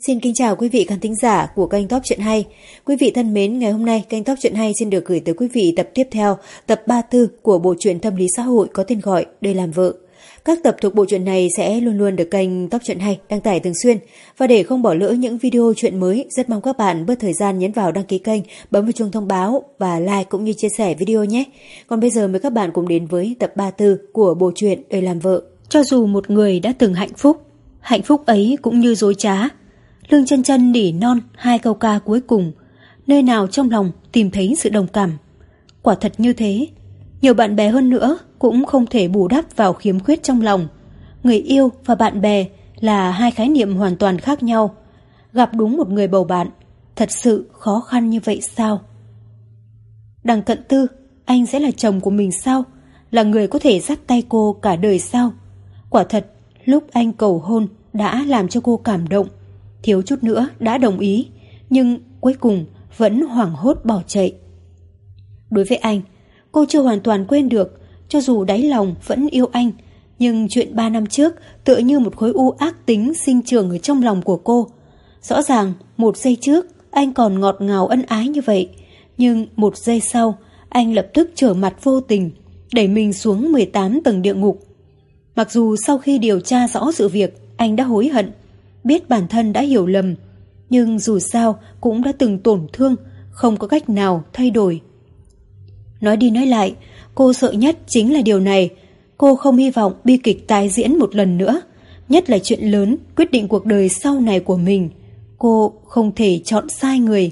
Xin kính chào quý vị khán thính giả của kênh Top Chuyện Hay. Quý vị thân mến, ngày hôm nay kênh Top Chuyện Hay xin được gửi tới quý vị tập tiếp theo, tập 34 của bộ truyện tâm lý xã hội có tên gọi Đây làm vợ. Các tập thuộc bộ truyện này sẽ luôn luôn được kênh Top Chuyện Hay đăng tải thường xuyên. Và để không bỏ lỡ những video chuyện mới, rất mong các bạn bớt thời gian nhấn vào đăng ký kênh, bấm vào chuông thông báo và like cũng như chia sẻ video nhé. Còn bây giờ mời các bạn cùng đến với tập 34 của bộ truyện Đời làm vợ. Cho dù một người đã từng hạnh phúc, hạnh phúc ấy cũng như dối trá. Lương chân chân nỉ non hai câu ca cuối cùng, nơi nào trong lòng tìm thấy sự đồng cảm. Quả thật như thế, nhiều bạn bè hơn nữa cũng không thể bù đắp vào khiếm khuyết trong lòng. Người yêu và bạn bè là hai khái niệm hoàn toàn khác nhau. Gặp đúng một người bầu bạn, thật sự khó khăn như vậy sao? Đằng cận tư, anh sẽ là chồng của mình sao? Là người có thể dắt tay cô cả đời sao? Quả thật, lúc anh cầu hôn đã làm cho cô cảm động. Thiếu chút nữa đã đồng ý, nhưng cuối cùng vẫn hoảng hốt bỏ chạy. Đối với anh, cô chưa hoàn toàn quên được, cho dù đáy lòng vẫn yêu anh, nhưng chuyện ba năm trước tựa như một khối u ác tính sinh trưởng ở trong lòng của cô. Rõ ràng, một giây trước, anh còn ngọt ngào ân ái như vậy, nhưng một giây sau, anh lập tức trở mặt vô tình, đẩy mình xuống 18 tầng địa ngục. Mặc dù sau khi điều tra rõ sự việc, anh đã hối hận, biết bản thân đã hiểu lầm, nhưng dù sao cũng đã từng tổn thương, không có cách nào thay đổi. Nói đi nói lại, cô sợ nhất chính là điều này. Cô không hy vọng bi kịch tái diễn một lần nữa, nhất là chuyện lớn quyết định cuộc đời sau này của mình. Cô không thể chọn sai người.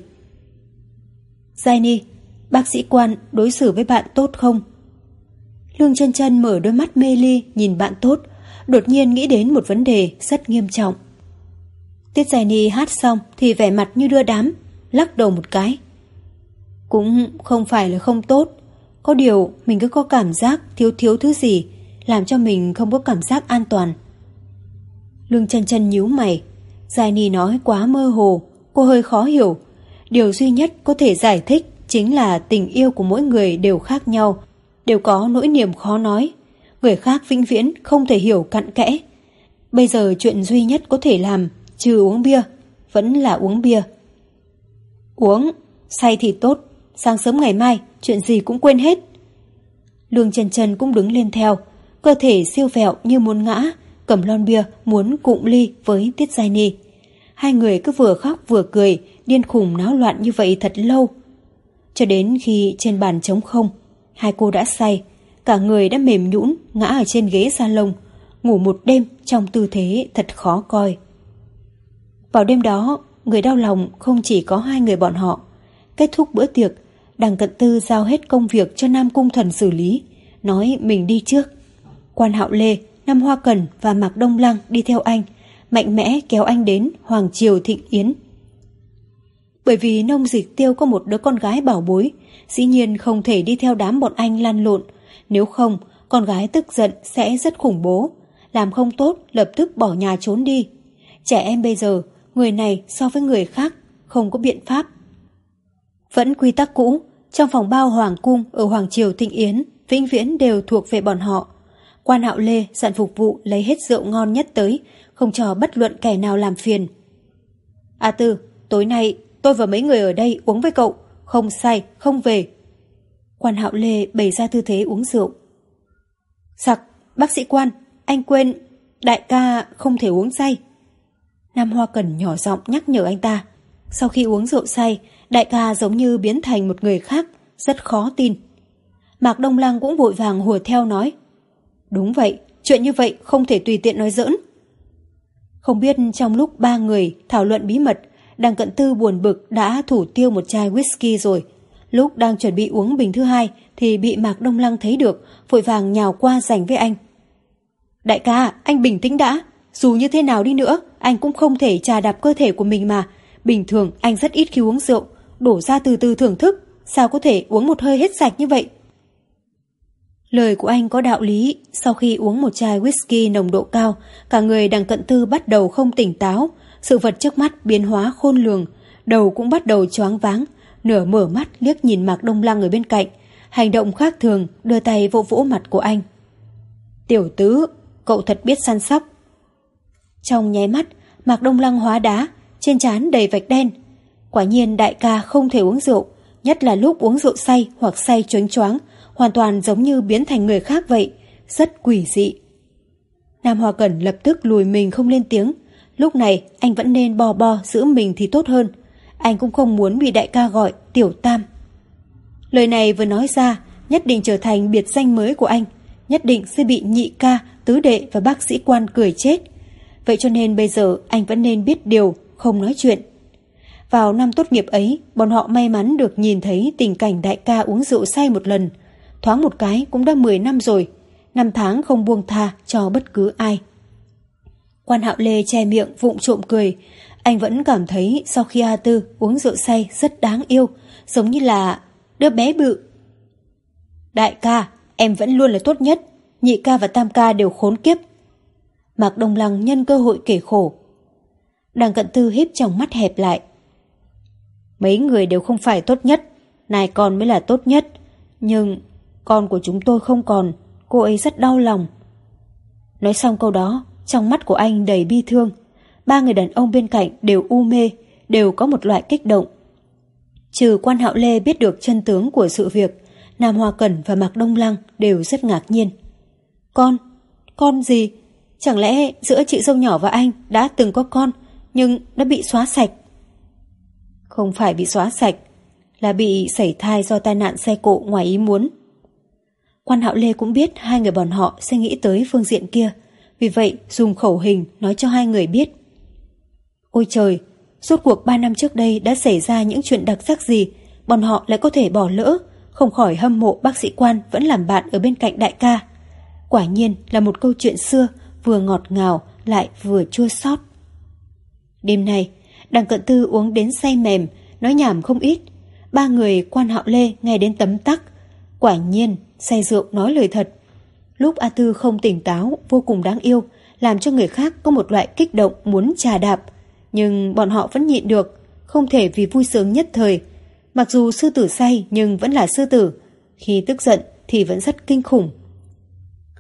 Giai bác sĩ quan đối xử với bạn tốt không? Lương chân chân mở đôi mắt mê ly nhìn bạn tốt, đột nhiên nghĩ đến một vấn đề rất nghiêm trọng. Tiết Giai Ni hát xong thì vẻ mặt như đưa đám, lắc đầu một cái. Cũng không phải là không tốt, có điều mình cứ có cảm giác thiếu thiếu thứ gì, làm cho mình không có cảm giác an toàn. Lương chân chân nhíu mày, Giai Ni nói quá mơ hồ, cô hơi khó hiểu. Điều duy nhất có thể giải thích chính là tình yêu của mỗi người đều khác nhau, đều có nỗi niềm khó nói. Người khác vĩnh viễn không thể hiểu cặn kẽ. Bây giờ chuyện duy nhất có thể làm, trừ uống bia, vẫn là uống bia. Uống, say thì tốt, sáng sớm ngày mai, chuyện gì cũng quên hết. Lương Trần Trần cũng đứng lên theo, cơ thể siêu vẹo như muốn ngã, cầm lon bia muốn cụm ly với Tiết Giai Ni. Hai người cứ vừa khóc vừa cười, điên khùng náo loạn như vậy thật lâu. Cho đến khi trên bàn trống không, hai cô đã say, cả người đã mềm nhũn ngã ở trên ghế salon, ngủ một đêm trong tư thế thật khó coi. Vào đêm đó, người đau lòng không chỉ có hai người bọn họ. Kết thúc bữa tiệc, đằng cận tư giao hết công việc cho Nam Cung Thần xử lý, nói mình đi trước. Quan Hạo Lê, Nam Hoa Cần và Mạc Đông Lăng đi theo anh, mạnh mẽ kéo anh đến Hoàng Triều Thịnh Yến. Bởi vì nông dịch tiêu có một đứa con gái bảo bối, dĩ nhiên không thể đi theo đám bọn anh lan lộn, nếu không, con gái tức giận sẽ rất khủng bố, làm không tốt lập tức bỏ nhà trốn đi. Trẻ em bây giờ, người này so với người khác, không có biện pháp. Vẫn quy tắc cũ, trong phòng bao Hoàng Cung ở Hoàng Triều Thịnh Yến, vĩnh viễn đều thuộc về bọn họ. Quan hạo Lê dặn phục vụ lấy hết rượu ngon nhất tới, không cho bất luận kẻ nào làm phiền. A Tư, tối nay tôi và mấy người ở đây uống với cậu, không say, không về. Quan hạo Lê bày ra tư thế uống rượu. Sặc, bác sĩ quan, anh quên, đại ca không thể uống say. Nam Hoa Cần nhỏ giọng nhắc nhở anh ta. Sau khi uống rượu say, đại ca giống như biến thành một người khác, rất khó tin. Mạc Đông Lăng cũng vội vàng hùa theo nói. Đúng vậy, chuyện như vậy không thể tùy tiện nói giỡn. Không biết trong lúc ba người thảo luận bí mật, đằng cận tư buồn bực đã thủ tiêu một chai whisky rồi. Lúc đang chuẩn bị uống bình thứ hai thì bị Mạc Đông Lăng thấy được, vội vàng nhào qua giành với anh. Đại ca, anh bình tĩnh đã. Dù như thế nào đi nữa, anh cũng không thể trà đạp cơ thể của mình mà. Bình thường anh rất ít khi uống rượu, đổ ra từ từ thưởng thức, sao có thể uống một hơi hết sạch như vậy? Lời của anh có đạo lý, sau khi uống một chai whisky nồng độ cao, cả người đằng cận tư bắt đầu không tỉnh táo, sự vật trước mắt biến hóa khôn lường, đầu cũng bắt đầu choáng váng, nửa mở mắt liếc nhìn Mạc Đông Lăng ở bên cạnh, hành động khác thường đưa tay vỗ vỗ mặt của anh. Tiểu tứ, cậu thật biết săn sóc. Trong nháy mắt, Mạc Đông Lăng hóa đá, trên trán đầy vạch đen. Quả nhiên đại ca không thể uống rượu, nhất là lúc uống rượu say hoặc say choáng choáng, hoàn toàn giống như biến thành người khác vậy, rất quỷ dị. Nam Hoa Cẩn lập tức lùi mình không lên tiếng, lúc này anh vẫn nên bò bò giữ mình thì tốt hơn. Anh cũng không muốn bị đại ca gọi tiểu tam. Lời này vừa nói ra, nhất định trở thành biệt danh mới của anh, nhất định sẽ bị nhị ca, tứ đệ và bác sĩ quan cười chết. Vậy cho nên bây giờ anh vẫn nên biết điều, không nói chuyện. Vào năm tốt nghiệp ấy, bọn họ may mắn được nhìn thấy tình cảnh đại ca uống rượu say một lần. Thoáng một cái cũng đã 10 năm rồi, năm tháng không buông tha cho bất cứ ai. Quan hạo lê che miệng vụng trộm cười, anh vẫn cảm thấy sau khi A Tư uống rượu say rất đáng yêu, giống như là đứa bé bự. Đại ca, em vẫn luôn là tốt nhất, nhị ca và tam ca đều khốn kiếp. Mạc Đông Lăng nhân cơ hội kể khổ. Đàng cận tư híp trong mắt hẹp lại. Mấy người đều không phải tốt nhất, này con mới là tốt nhất. Nhưng con của chúng tôi không còn, cô ấy rất đau lòng. Nói xong câu đó, trong mắt của anh đầy bi thương. Ba người đàn ông bên cạnh đều u mê, đều có một loại kích động. Trừ quan hạo lê biết được chân tướng của sự việc, Nam Hoa Cẩn và Mạc Đông Lăng đều rất ngạc nhiên. Con? Con gì? Chẳng lẽ giữa chị dâu nhỏ và anh đã từng có con, nhưng đã bị xóa sạch? Không phải bị xóa sạch, là bị sảy thai do tai nạn xe cộ ngoài ý muốn. Quan Hạo Lê cũng biết hai người bọn họ sẽ nghĩ tới phương diện kia, vì vậy dùng khẩu hình nói cho hai người biết. Ôi trời, suốt cuộc ba năm trước đây đã xảy ra những chuyện đặc sắc gì, bọn họ lại có thể bỏ lỡ, không khỏi hâm mộ bác sĩ quan vẫn làm bạn ở bên cạnh đại ca. Quả nhiên là một câu chuyện xưa, vừa ngọt ngào lại vừa chua xót. Đêm nay, đằng cận tư uống đến say mềm, nói nhảm không ít. Ba người quan hạo lê nghe đến tấm tắc. Quả nhiên, say rượu nói lời thật. Lúc A Tư không tỉnh táo, vô cùng đáng yêu, làm cho người khác có một loại kích động muốn trà đạp. Nhưng bọn họ vẫn nhịn được, không thể vì vui sướng nhất thời. Mặc dù sư tử say nhưng vẫn là sư tử. Khi tức giận thì vẫn rất kinh khủng.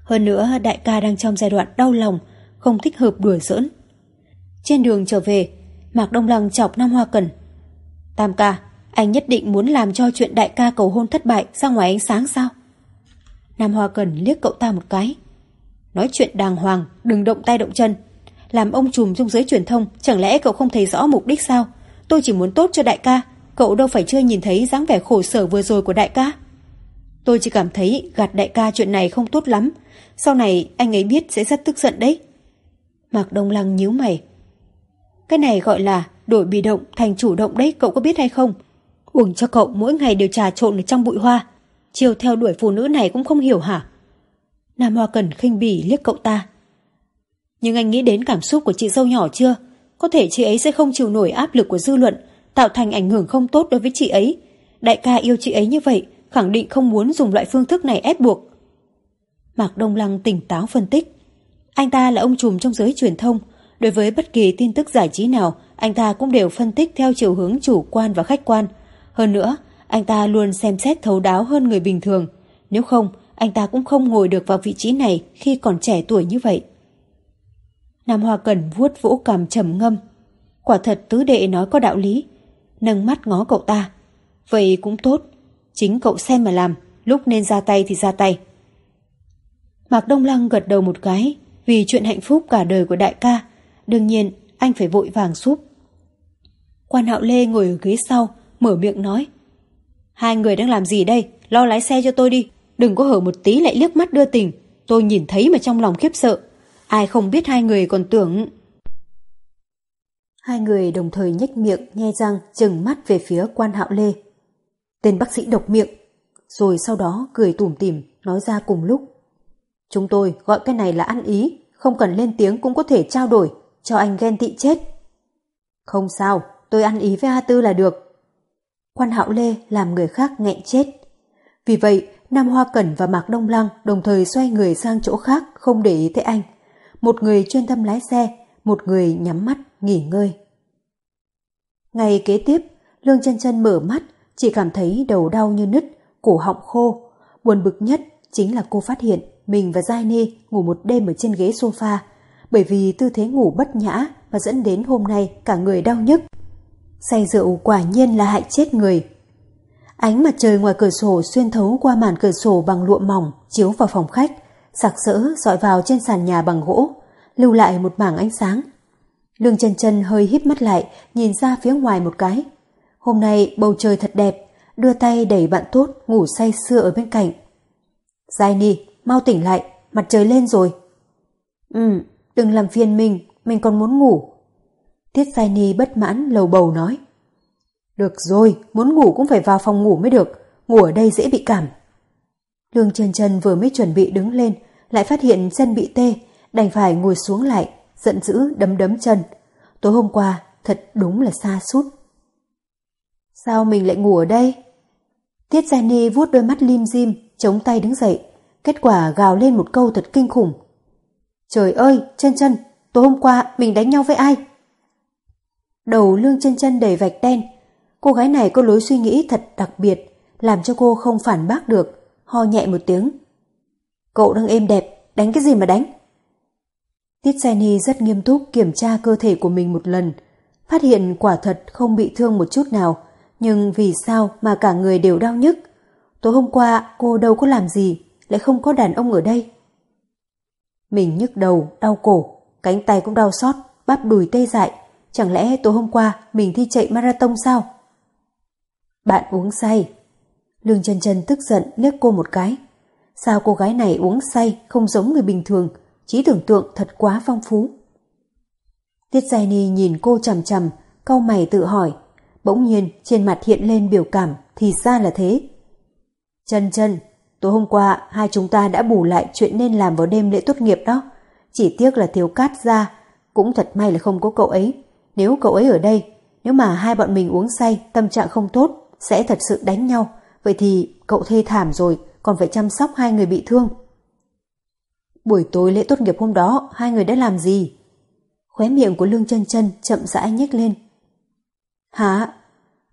Hơn nữa đại ca đang trong giai đoạn đau lòng, không thích hợp đùa giỡn. Trên đường trở về, Mạc Đông Lăng chọc Nam Hoa Cần. Tam ca, anh nhất định muốn làm cho chuyện đại ca cầu hôn thất bại ra ngoài ánh sáng sao? Nam Hoa Cần liếc cậu ta một cái. Nói chuyện đàng hoàng, đừng động tay động chân. Làm ông trùm trong giới truyền thông, chẳng lẽ cậu không thấy rõ mục đích sao? Tôi chỉ muốn tốt cho đại ca, cậu đâu phải chưa nhìn thấy dáng vẻ khổ sở vừa rồi của đại ca. Tôi chỉ cảm thấy gạt đại ca chuyện này không tốt lắm, sau này anh ấy biết sẽ rất tức giận đấy. Mạc Đông Lăng nhíu mày. Cái này gọi là đổi bị động thành chủ động đấy, cậu có biết hay không? Uổng cho cậu mỗi ngày đều trà trộn ở trong bụi hoa. Chiều theo đuổi phụ nữ này cũng không hiểu hả? Nam Hoa Cần khinh bỉ liếc cậu ta. Nhưng anh nghĩ đến cảm xúc của chị dâu nhỏ chưa? Có thể chị ấy sẽ không chịu nổi áp lực của dư luận, tạo thành ảnh hưởng không tốt đối với chị ấy. Đại ca yêu chị ấy như vậy, khẳng định không muốn dùng loại phương thức này ép buộc. Mạc Đông Lăng tỉnh táo phân tích. Anh ta là ông trùm trong giới truyền thông, đối với bất kỳ tin tức giải trí nào, anh ta cũng đều phân tích theo chiều hướng chủ quan và khách quan. Hơn nữa, anh ta luôn xem xét thấu đáo hơn người bình thường. Nếu không, anh ta cũng không ngồi được vào vị trí này khi còn trẻ tuổi như vậy. Nam Hoa Cẩn vuốt vỗ cằm trầm ngâm. Quả thật tứ đệ nói có đạo lý. Nâng mắt ngó cậu ta. Vậy cũng tốt. Chính cậu xem mà làm. Lúc nên ra tay thì ra tay. Mạc Đông Lăng gật đầu một cái. Vì chuyện hạnh phúc cả đời của đại ca. Đương nhiên anh phải vội vàng giúp. Quan hạo Lê ngồi ở ghế sau. Mở miệng nói. Hai người đang làm gì đây? Lo lái xe cho tôi đi. Đừng có hở một tí lại liếc mắt đưa tình. Tôi nhìn thấy mà trong lòng khiếp sợ. Ai không biết hai người còn tưởng... Hai người đồng thời nhếch miệng, nhe răng, chừng mắt về phía quan hạo lê. Tên bác sĩ độc miệng, rồi sau đó cười tủm tỉm nói ra cùng lúc. Chúng tôi gọi cái này là ăn ý, không cần lên tiếng cũng có thể trao đổi, cho anh ghen tị chết. Không sao, tôi ăn ý với A Tư là được. Quan hạo lê làm người khác nghẹn chết. Vì vậy, Nam Hoa Cẩn và Mạc Đông Lăng đồng thời xoay người sang chỗ khác không để ý tới anh. Một người chuyên tâm lái xe, một người nhắm mắt, nghỉ ngơi. Ngày kế tiếp, Lương chân chân mở mắt, chỉ cảm thấy đầu đau như nứt, cổ họng khô. Buồn bực nhất chính là cô phát hiện mình và Giai Ni ngủ một đêm ở trên ghế sofa. bởi vì tư thế ngủ bất nhã mà dẫn đến hôm nay cả người đau nhức. Say rượu quả nhiên là hại chết người. Ánh mặt trời ngoài cửa sổ xuyên thấu qua màn cửa sổ bằng lụa mỏng chiếu vào phòng khách, sặc sỡ dọi vào trên sàn nhà bằng gỗ, lưu lại một mảng ánh sáng. Lương chân chân hơi híp mắt lại, nhìn ra phía ngoài một cái. Hôm nay bầu trời thật đẹp, đưa tay đẩy bạn tốt ngủ say sưa ở bên cạnh. Giai Ni, mau tỉnh lại, mặt trời lên rồi. Ừ, đừng làm phiền mình, mình còn muốn ngủ. Tiết Giai Ni bất mãn lầu bầu nói. Được rồi, muốn ngủ cũng phải vào phòng ngủ mới được, ngủ ở đây dễ bị cảm. Lương Trần Trần vừa mới chuẩn bị đứng lên, lại phát hiện chân bị tê, đành phải ngồi xuống lại, giận dữ đấm đấm chân. Tối hôm qua, thật đúng là xa sút Sao mình lại ngủ ở đây? Tiết Jenny vuốt đôi mắt lim dim, chống tay đứng dậy. Kết quả gào lên một câu thật kinh khủng. Trời ơi, chân chân, tối hôm qua mình đánh nhau với ai? Đầu lương chân chân đầy vạch đen. Cô gái này có lối suy nghĩ thật đặc biệt, làm cho cô không phản bác được, ho nhẹ một tiếng. Cậu đang êm đẹp, đánh cái gì mà đánh? Tiết Jenny rất nghiêm túc kiểm tra cơ thể của mình một lần, phát hiện quả thật không bị thương một chút nào, nhưng vì sao mà cả người đều đau nhức? Tối hôm qua cô đâu có làm gì, lại không có đàn ông ở đây. Mình nhức đầu, đau cổ, cánh tay cũng đau xót, bắp đùi tê dại. Chẳng lẽ tối hôm qua mình thi chạy marathon sao? Bạn uống say. Lương chân chân tức giận liếc cô một cái. Sao cô gái này uống say không giống người bình thường, trí tưởng tượng thật quá phong phú. Tiết Giai Ni nhìn cô chằm chằm, cau mày tự hỏi. Bỗng nhiên trên mặt hiện lên biểu cảm thì ra là thế. Chân chân, tối hôm qua hai chúng ta đã bù lại chuyện nên làm vào đêm lễ tốt nghiệp đó. Chỉ tiếc là thiếu cát ra, cũng thật may là không có cậu ấy. Nếu cậu ấy ở đây, nếu mà hai bọn mình uống say, tâm trạng không tốt, sẽ thật sự đánh nhau. Vậy thì cậu thê thảm rồi, còn phải chăm sóc hai người bị thương. Buổi tối lễ tốt nghiệp hôm đó, hai người đã làm gì? Khóe miệng của Lương chân chân chậm rãi nhếch lên. Hả?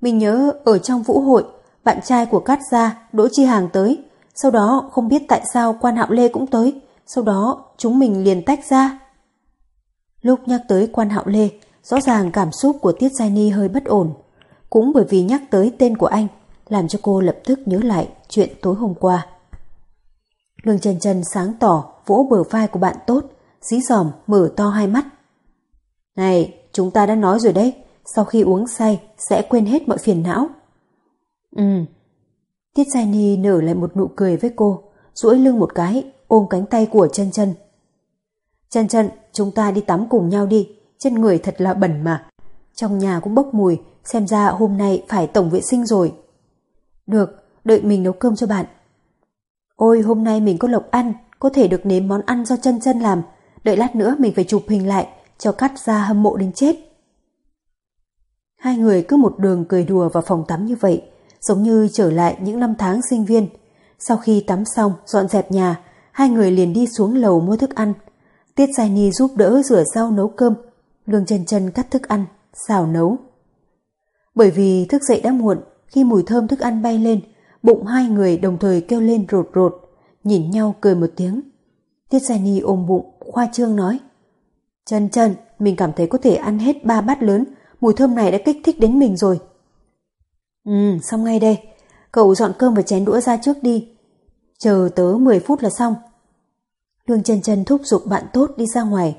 Mình nhớ ở trong vũ hội, bạn trai của Cát Gia, Đỗ Chi Hàng tới. Sau đó không biết tại sao quan hạo Lê cũng tới. Sau đó chúng mình liền tách ra. Lúc nhắc tới quan hạo Lê, rõ ràng cảm xúc của Tiết Giai Ni hơi bất ổn. Cũng bởi vì nhắc tới tên của anh, làm cho cô lập tức nhớ lại chuyện tối hôm qua. Lương Trần Trần sáng tỏ vỗ bờ vai của bạn tốt, dí dòm mở to hai mắt. Này, chúng ta đã nói rồi đấy, sau khi uống say sẽ quên hết mọi phiền não. Ừ. Tiết Giai Ni nở lại một nụ cười với cô, duỗi lưng một cái, ôm cánh tay của chân chân. Chân chân, chúng ta đi tắm cùng nhau đi, chân người thật là bẩn mà. Trong nhà cũng bốc mùi, xem ra hôm nay phải tổng vệ sinh rồi. Được, đợi mình nấu cơm cho bạn. Ôi hôm nay mình có lộc ăn, có thể được nếm món ăn do chân chân làm, đợi lát nữa mình phải chụp hình lại, cho cắt ra hâm mộ đến chết. Hai người cứ một đường cười đùa vào phòng tắm như vậy, giống như trở lại những năm tháng sinh viên. Sau khi tắm xong, dọn dẹp nhà, hai người liền đi xuống lầu mua thức ăn. Tiết Giai Ni giúp đỡ rửa rau nấu cơm, Lương chân chân cắt thức ăn, xào nấu. Bởi vì thức dậy đã muộn, khi mùi thơm thức ăn bay lên, bụng hai người đồng thời kêu lên rột rột, nhìn nhau cười một tiếng. Tiết Giai Ni ôm bụng, khoa trương nói. Chân chân, mình cảm thấy có thể ăn hết ba bát lớn, mùi thơm này đã kích thích đến mình rồi. Ừ, xong ngay đây. Cậu dọn cơm và chén đũa ra trước đi. Chờ tớ 10 phút là xong. Lương chân chân thúc giục bạn tốt đi ra ngoài.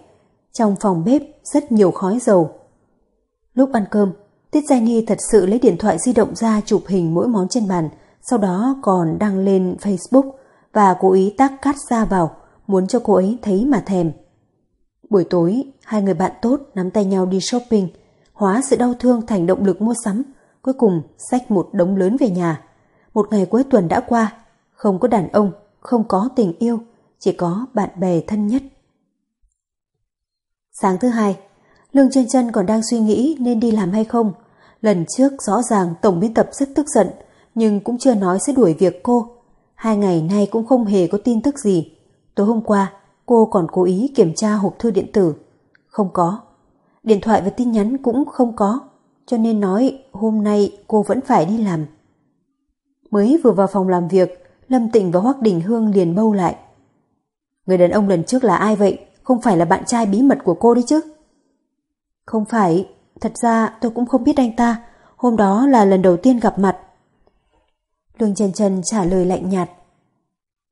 Trong phòng bếp rất nhiều khói dầu. Lúc ăn cơm, Tiết Giai Ni thật sự lấy điện thoại di động ra chụp hình mỗi món trên bàn, sau đó còn đăng lên Facebook và cố ý tác cắt ra vào, muốn cho cô ấy thấy mà thèm. Buổi tối, hai người bạn tốt nắm tay nhau đi shopping, hóa sự đau thương thành động lực mua sắm, cuối cùng xách một đống lớn về nhà. Một ngày cuối tuần đã qua, không có đàn ông, không có tình yêu, chỉ có bạn bè thân nhất. Sáng thứ hai, Lương chân chân còn đang suy nghĩ nên đi làm hay không. Lần trước rõ ràng tổng biên tập rất tức giận, nhưng cũng chưa nói sẽ đuổi việc cô. Hai ngày nay cũng không hề có tin tức gì. Tối hôm qua, cô còn cố ý kiểm tra hộp thư điện tử. Không có. Điện thoại và tin nhắn cũng không có. Cho nên nói hôm nay cô vẫn phải đi làm. Mới vừa vào phòng làm việc, Lâm Tịnh và Hoắc Đình Hương liền bâu lại. Người đàn ông lần trước là ai vậy? không phải là bạn trai bí mật của cô đấy chứ? Không phải, thật ra tôi cũng không biết anh ta, hôm đó là lần đầu tiên gặp mặt. Lương Trần Trần trả lời lạnh nhạt.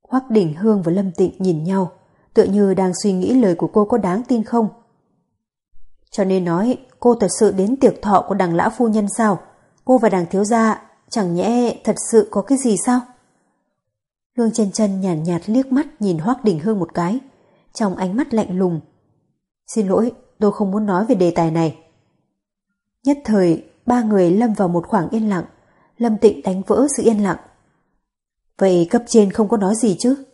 Hoắc Đỉnh Hương và Lâm Tịnh nhìn nhau, tựa như đang suy nghĩ lời của cô có đáng tin không. Cho nên nói, cô thật sự đến tiệc thọ của đằng lão phu nhân sao? Cô và đằng thiếu gia chẳng nhẽ thật sự có cái gì sao? Lương chân chân nhàn nhạt, nhạt liếc mắt nhìn Hoác Đình Hương một cái, trong ánh mắt lạnh lùng. Xin lỗi, tôi không muốn nói về đề tài này. Nhất thời, ba người lâm vào một khoảng yên lặng, Lâm Tịnh đánh vỡ sự yên lặng. Vậy cấp trên không có nói gì chứ?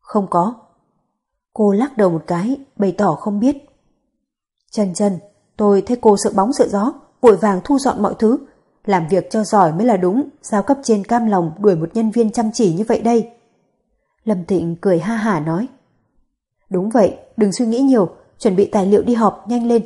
Không có. Cô lắc đầu một cái, bày tỏ không biết. Chân chân, tôi thấy cô sợ bóng sợ gió, vội vàng thu dọn mọi thứ, làm việc cho giỏi mới là đúng, sao cấp trên cam lòng đuổi một nhân viên chăm chỉ như vậy đây? Lâm Thịnh cười ha hả nói. Đúng vậy, đừng suy nghĩ nhiều, chuẩn bị tài liệu đi họp nhanh lên.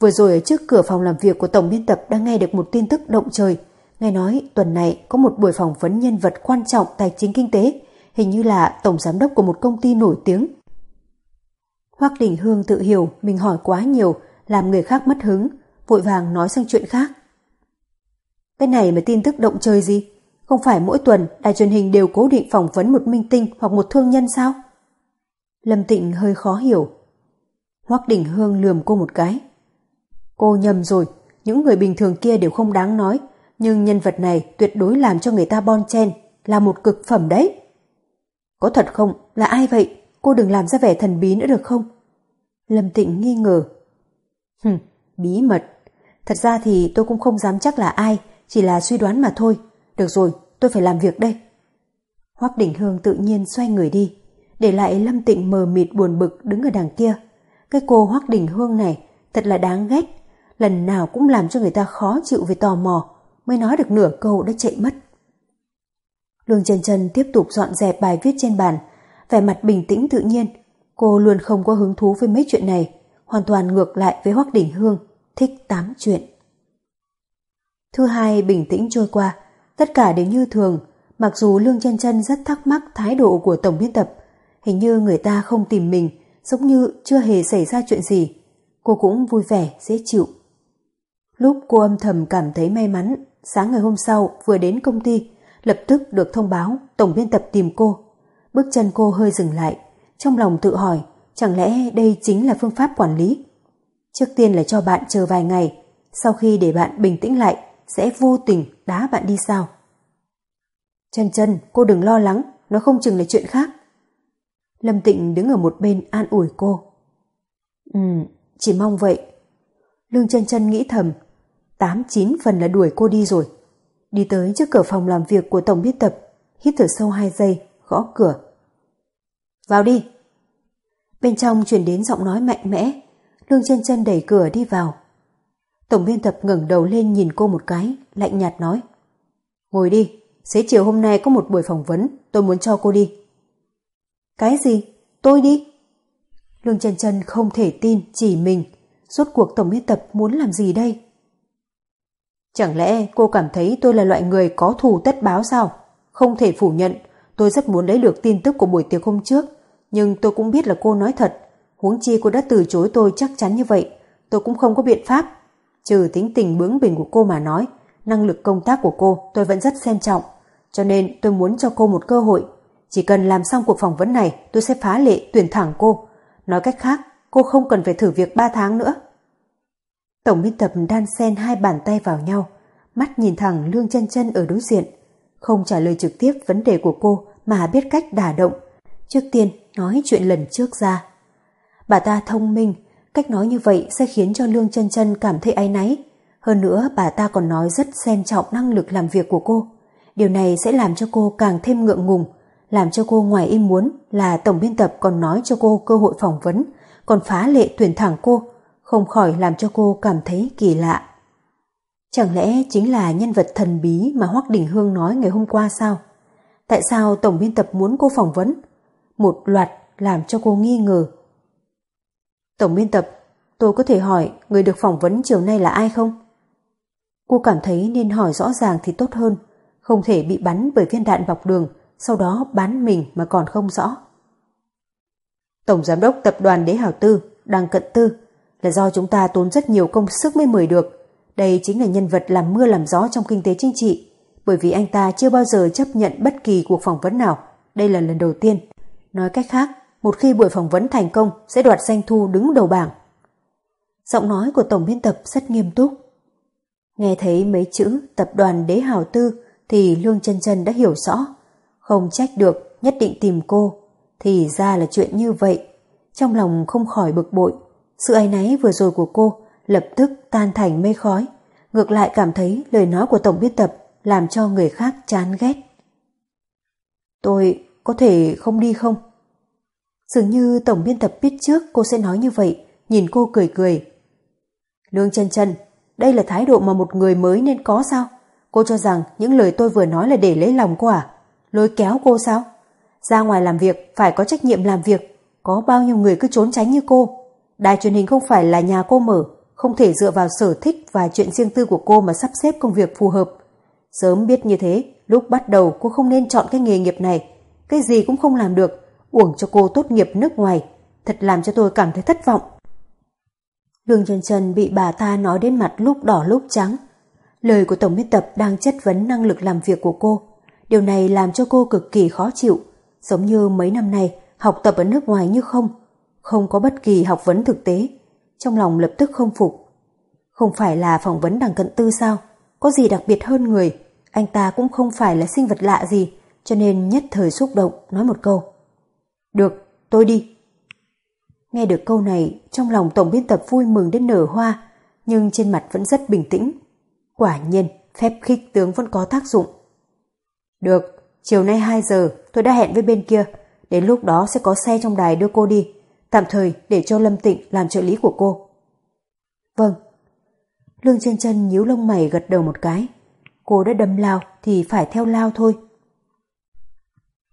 Vừa rồi ở trước cửa phòng làm việc của tổng biên tập đang nghe được một tin tức động trời. Nghe nói tuần này có một buổi phỏng vấn nhân vật quan trọng tài chính kinh tế, hình như là tổng giám đốc của một công ty nổi tiếng. Hoác Đình Hương tự hiểu mình hỏi quá nhiều, làm người khác mất hứng, vội vàng nói sang chuyện khác. Cái này mà tin tức động trời gì? Không phải mỗi tuần đài truyền hình đều cố định phỏng vấn một minh tinh hoặc một thương nhân sao? Lâm Tịnh hơi khó hiểu. Hoắc Đình Hương lườm cô một cái. Cô nhầm rồi, những người bình thường kia đều không đáng nói, nhưng nhân vật này tuyệt đối làm cho người ta bon chen, là một cực phẩm đấy. Có thật không? Là ai vậy? Cô đừng làm ra vẻ thần bí nữa được không? Lâm Tịnh nghi ngờ. Hừm, bí mật. Thật ra thì tôi cũng không dám chắc là ai, chỉ là suy đoán mà thôi. Được rồi, tôi phải làm việc đây. Hoác Đình Hương tự nhiên xoay người đi, để lại Lâm Tịnh mờ mịt buồn bực đứng ở đằng kia. Cái cô Hoác Đình Hương này thật là đáng ghét, lần nào cũng làm cho người ta khó chịu về tò mò, mới nói được nửa câu đã chạy mất. Lương Trần Trần tiếp tục dọn dẹp bài viết trên bàn, vẻ mặt bình tĩnh tự nhiên. Cô luôn không có hứng thú với mấy chuyện này, hoàn toàn ngược lại với Hoác Đình Hương, thích tám chuyện. Thứ hai bình tĩnh trôi qua, tất cả đều như thường, mặc dù Lương chân chân rất thắc mắc thái độ của tổng biên tập, hình như người ta không tìm mình, giống như chưa hề xảy ra chuyện gì. Cô cũng vui vẻ, dễ chịu. Lúc cô âm thầm cảm thấy may mắn, sáng ngày hôm sau vừa đến công ty, lập tức được thông báo tổng biên tập tìm cô. Bước chân cô hơi dừng lại, trong lòng tự hỏi, chẳng lẽ đây chính là phương pháp quản lý? Trước tiên là cho bạn chờ vài ngày, sau khi để bạn bình tĩnh lại, sẽ vô tình đá bạn đi sao. Chân chân, cô đừng lo lắng, nó không chừng là chuyện khác. Lâm Tịnh đứng ở một bên an ủi cô. Ừ, chỉ mong vậy. Lương chân chân nghĩ thầm, tám chín phần là đuổi cô đi rồi. Đi tới trước cửa phòng làm việc của tổng biên tập, hít thở sâu hai giây, gõ cửa. Vào đi. Bên trong chuyển đến giọng nói mạnh mẽ, Lương chân chân đẩy cửa đi vào. Tổng biên tập ngẩng đầu lên nhìn cô một cái, lạnh nhạt nói. Ngồi đi, xế chiều hôm nay có một buổi phỏng vấn, tôi muốn cho cô đi. Cái gì? Tôi đi? Lương chân chân không thể tin chỉ mình. Rốt cuộc tổng biên tập muốn làm gì đây? Chẳng lẽ cô cảm thấy tôi là loại người có thù tất báo sao? Không thể phủ nhận, tôi rất muốn lấy được tin tức của buổi tiệc hôm trước, nhưng tôi cũng biết là cô nói thật. Huống chi cô đã từ chối tôi chắc chắn như vậy, tôi cũng không có biện pháp. Trừ tính tình bướng bỉnh của cô mà nói, năng lực công tác của cô tôi vẫn rất xem trọng, cho nên tôi muốn cho cô một cơ hội. Chỉ cần làm xong cuộc phỏng vấn này, tôi sẽ phá lệ tuyển thẳng cô. Nói cách khác, cô không cần phải thử việc 3 tháng nữa. Tổng biên tập đan xen hai bàn tay vào nhau, mắt nhìn thẳng Lương chân chân ở đối diện, không trả lời trực tiếp vấn đề của cô mà biết cách đả động. Trước tiên nói chuyện lần trước ra. Bà ta thông minh, Cách nói như vậy sẽ khiến cho Lương chân chân cảm thấy áy náy. Hơn nữa bà ta còn nói rất xem trọng năng lực làm việc của cô. Điều này sẽ làm cho cô càng thêm ngượng ngùng, làm cho cô ngoài im muốn là tổng biên tập còn nói cho cô cơ hội phỏng vấn, còn phá lệ tuyển thẳng cô, không khỏi làm cho cô cảm thấy kỳ lạ. Chẳng lẽ chính là nhân vật thần bí mà Hoắc Đình Hương nói ngày hôm qua sao? Tại sao tổng biên tập muốn cô phỏng vấn? Một loạt làm cho cô nghi ngờ Tổng biên tập, tôi có thể hỏi người được phỏng vấn chiều nay là ai không? Cô cảm thấy nên hỏi rõ ràng thì tốt hơn, không thể bị bắn bởi viên đạn bọc đường, sau đó bắn mình mà còn không rõ. Tổng Giám đốc Tập đoàn Đế Hảo Tư, đang Cận Tư, là do chúng ta tốn rất nhiều công sức mới mời được. Đây chính là nhân vật làm mưa làm gió trong kinh tế chính trị, bởi vì anh ta chưa bao giờ chấp nhận bất kỳ cuộc phỏng vấn nào. Đây là lần đầu tiên. Nói cách khác, một khi buổi phỏng vấn thành công sẽ đoạt danh thu đứng đầu bảng. Giọng nói của tổng biên tập rất nghiêm túc. Nghe thấy mấy chữ tập đoàn đế hào tư thì Lương chân chân đã hiểu rõ. Không trách được, nhất định tìm cô. Thì ra là chuyện như vậy. Trong lòng không khỏi bực bội. Sự áy náy vừa rồi của cô lập tức tan thành mây khói. Ngược lại cảm thấy lời nói của tổng biên tập làm cho người khác chán ghét. Tôi có thể không đi không? Dường như tổng biên tập biết trước cô sẽ nói như vậy, nhìn cô cười cười. Lương chân chân, đây là thái độ mà một người mới nên có sao? Cô cho rằng những lời tôi vừa nói là để lấy lòng cô à? Lôi kéo cô sao? Ra ngoài làm việc phải có trách nhiệm làm việc. Có bao nhiêu người cứ trốn tránh như cô. Đài truyền hình không phải là nhà cô mở, không thể dựa vào sở thích và chuyện riêng tư của cô mà sắp xếp công việc phù hợp. Sớm biết như thế, lúc bắt đầu cô không nên chọn cái nghề nghiệp này. Cái gì cũng không làm được, uổng cho cô tốt nghiệp nước ngoài. Thật làm cho tôi cảm thấy thất vọng. Lương Trần Trần bị bà ta nói đến mặt lúc đỏ lúc trắng. Lời của Tổng biên tập đang chất vấn năng lực làm việc của cô. Điều này làm cho cô cực kỳ khó chịu, giống như mấy năm nay học tập ở nước ngoài như không, không có bất kỳ học vấn thực tế. Trong lòng lập tức không phục. Không phải là phỏng vấn đằng cận tư sao? Có gì đặc biệt hơn người? Anh ta cũng không phải là sinh vật lạ gì, cho nên nhất thời xúc động nói một câu. Được, tôi đi. Nghe được câu này, trong lòng tổng biên tập vui mừng đến nở hoa, nhưng trên mặt vẫn rất bình tĩnh. Quả nhiên, phép khích tướng vẫn có tác dụng. Được, chiều nay 2 giờ tôi đã hẹn với bên kia, đến lúc đó sẽ có xe trong đài đưa cô đi, tạm thời để cho Lâm Tịnh làm trợ lý của cô. Vâng. Lương chân chân nhíu lông mày gật đầu một cái. Cô đã đâm lao thì phải theo lao thôi.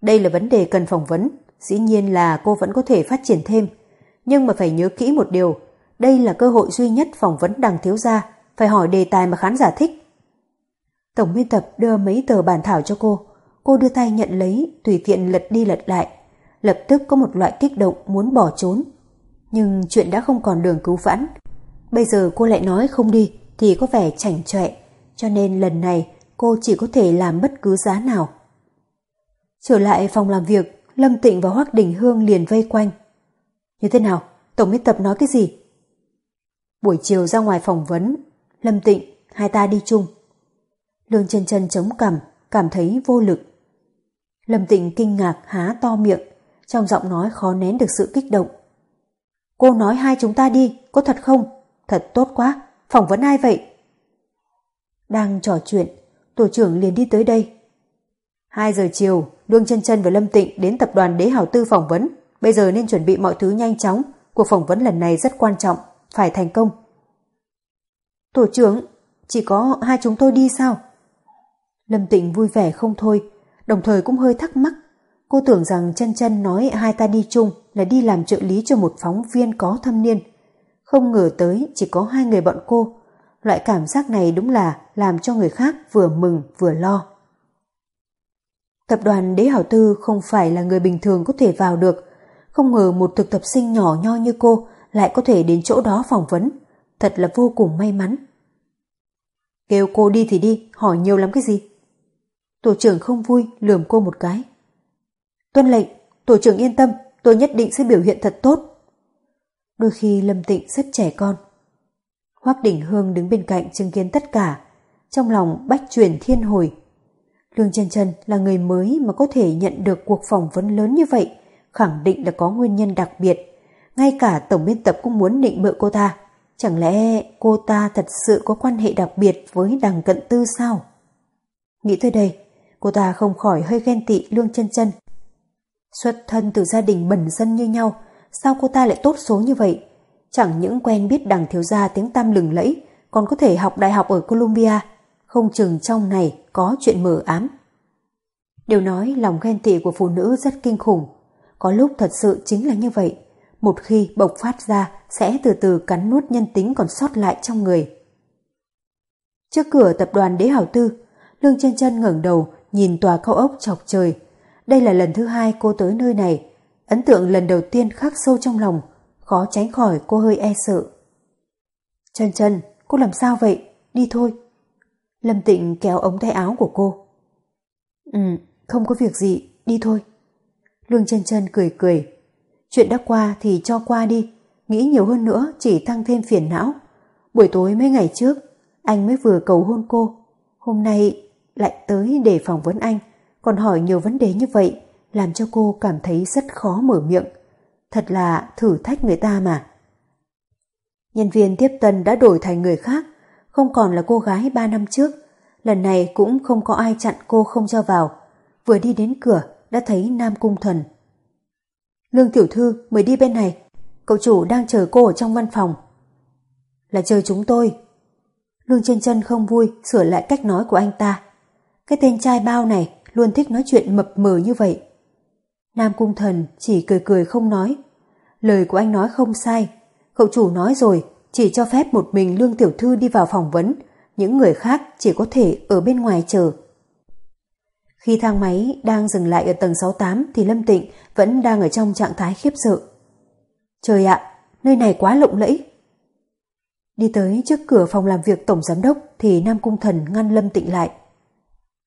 Đây là vấn đề cần phỏng vấn, dĩ nhiên là cô vẫn có thể phát triển thêm, nhưng mà phải nhớ kỹ một điều, đây là cơ hội duy nhất phỏng vấn đằng thiếu gia, phải hỏi đề tài mà khán giả thích. Tổng biên tập đưa mấy tờ bản thảo cho cô, cô đưa tay nhận lấy, tùy tiện lật đi lật lại, lập tức có một loại kích động muốn bỏ trốn. Nhưng chuyện đã không còn đường cứu vãn. Bây giờ cô lại nói không đi thì có vẻ chảnh chọe, cho nên lần này cô chỉ có thể làm bất cứ giá nào. Trở lại phòng làm việc, Lâm Tịnh và Hoác Đình Hương liền vây quanh. Như thế nào? Tổng biên tập nói cái gì? Buổi chiều ra ngoài phỏng vấn, Lâm Tịnh, hai ta đi chung. Lương chân chân chống cằm, cảm thấy vô lực. Lâm Tịnh kinh ngạc há to miệng, trong giọng nói khó nén được sự kích động. Cô nói hai chúng ta đi, có thật không? Thật tốt quá, phỏng vấn ai vậy? Đang trò chuyện, tổ trưởng liền đi tới đây. 2 giờ chiều, đương chân chân và Lâm Tịnh đến tập đoàn Đế Hảo Tư phỏng vấn. Bây giờ nên chuẩn bị mọi thứ nhanh chóng. Cuộc phỏng vấn lần này rất quan trọng, phải thành công. Tổ trưởng, chỉ có hai chúng tôi đi sao? Lâm Tịnh vui vẻ không thôi, đồng thời cũng hơi thắc mắc. Cô tưởng rằng chân chân nói hai ta đi chung là đi làm trợ lý cho một phóng viên có thâm niên. Không ngờ tới chỉ có hai người bọn cô. Loại cảm giác này đúng là làm cho người khác vừa mừng vừa lo. Tập đoàn Đế Hảo Tư không phải là người bình thường có thể vào được. Không ngờ một thực tập sinh nhỏ nho như cô lại có thể đến chỗ đó phỏng vấn. Thật là vô cùng may mắn. Kêu cô đi thì đi, hỏi nhiều lắm cái gì? Tổ trưởng không vui, lườm cô một cái. Tuân lệnh, tổ trưởng yên tâm, tôi nhất định sẽ biểu hiện thật tốt. Đôi khi Lâm Tịnh rất trẻ con. Hoác Đỉnh Hương đứng bên cạnh chứng kiến tất cả, trong lòng bách truyền thiên hồi. Lương Trần Trần là người mới mà có thể nhận được cuộc phỏng vấn lớn như vậy, khẳng định là có nguyên nhân đặc biệt. Ngay cả tổng biên tập cũng muốn định bợ cô ta. Chẳng lẽ cô ta thật sự có quan hệ đặc biệt với đằng cận tư sao? Nghĩ tới đây, cô ta không khỏi hơi ghen tị Lương Trần Trần. Xuất thân từ gia đình bẩn dân như nhau, sao cô ta lại tốt số như vậy? Chẳng những quen biết đằng thiếu gia tiếng tam lừng lẫy, còn có thể học đại học ở Columbia, không chừng trong này có chuyện mờ ám. Điều nói lòng ghen tị của phụ nữ rất kinh khủng, có lúc thật sự chính là như vậy, một khi bộc phát ra sẽ từ từ cắn nuốt nhân tính còn sót lại trong người. Trước cửa tập đoàn Đế Hảo Tư, Lương chân chân ngẩng đầu nhìn tòa cao ốc chọc trời. Đây là lần thứ hai cô tới nơi này. Ấn tượng lần đầu tiên khắc sâu trong lòng, khó tránh khỏi cô hơi e sợ. Chân chân, cô làm sao vậy? Đi thôi. Lâm Tịnh kéo ống tay áo của cô. Ừ, không có việc gì, đi thôi. Lương chân chân cười cười. Chuyện đã qua thì cho qua đi, nghĩ nhiều hơn nữa chỉ tăng thêm phiền não. Buổi tối mấy ngày trước, anh mới vừa cầu hôn cô. Hôm nay lại tới để phỏng vấn anh, còn hỏi nhiều vấn đề như vậy, làm cho cô cảm thấy rất khó mở miệng. Thật là thử thách người ta mà. Nhân viên tiếp tân đã đổi thành người khác, không còn là cô gái ba năm trước. Lần này cũng không có ai chặn cô không cho vào. Vừa đi đến cửa đã thấy Nam Cung Thần. Lương Tiểu Thư mời đi bên này. Cậu chủ đang chờ cô ở trong văn phòng. Là chờ chúng tôi. Lương chân chân không vui sửa lại cách nói của anh ta. Cái tên trai bao này luôn thích nói chuyện mập mờ như vậy. Nam Cung Thần chỉ cười cười không nói. Lời của anh nói không sai. Cậu chủ nói rồi, chỉ cho phép một mình Lương Tiểu Thư đi vào phỏng vấn, những người khác chỉ có thể ở bên ngoài chờ. Khi thang máy đang dừng lại ở tầng 68 thì Lâm Tịnh vẫn đang ở trong trạng thái khiếp sợ. Trời ạ, nơi này quá lộng lẫy. Đi tới trước cửa phòng làm việc tổng giám đốc thì Nam Cung Thần ngăn Lâm Tịnh lại.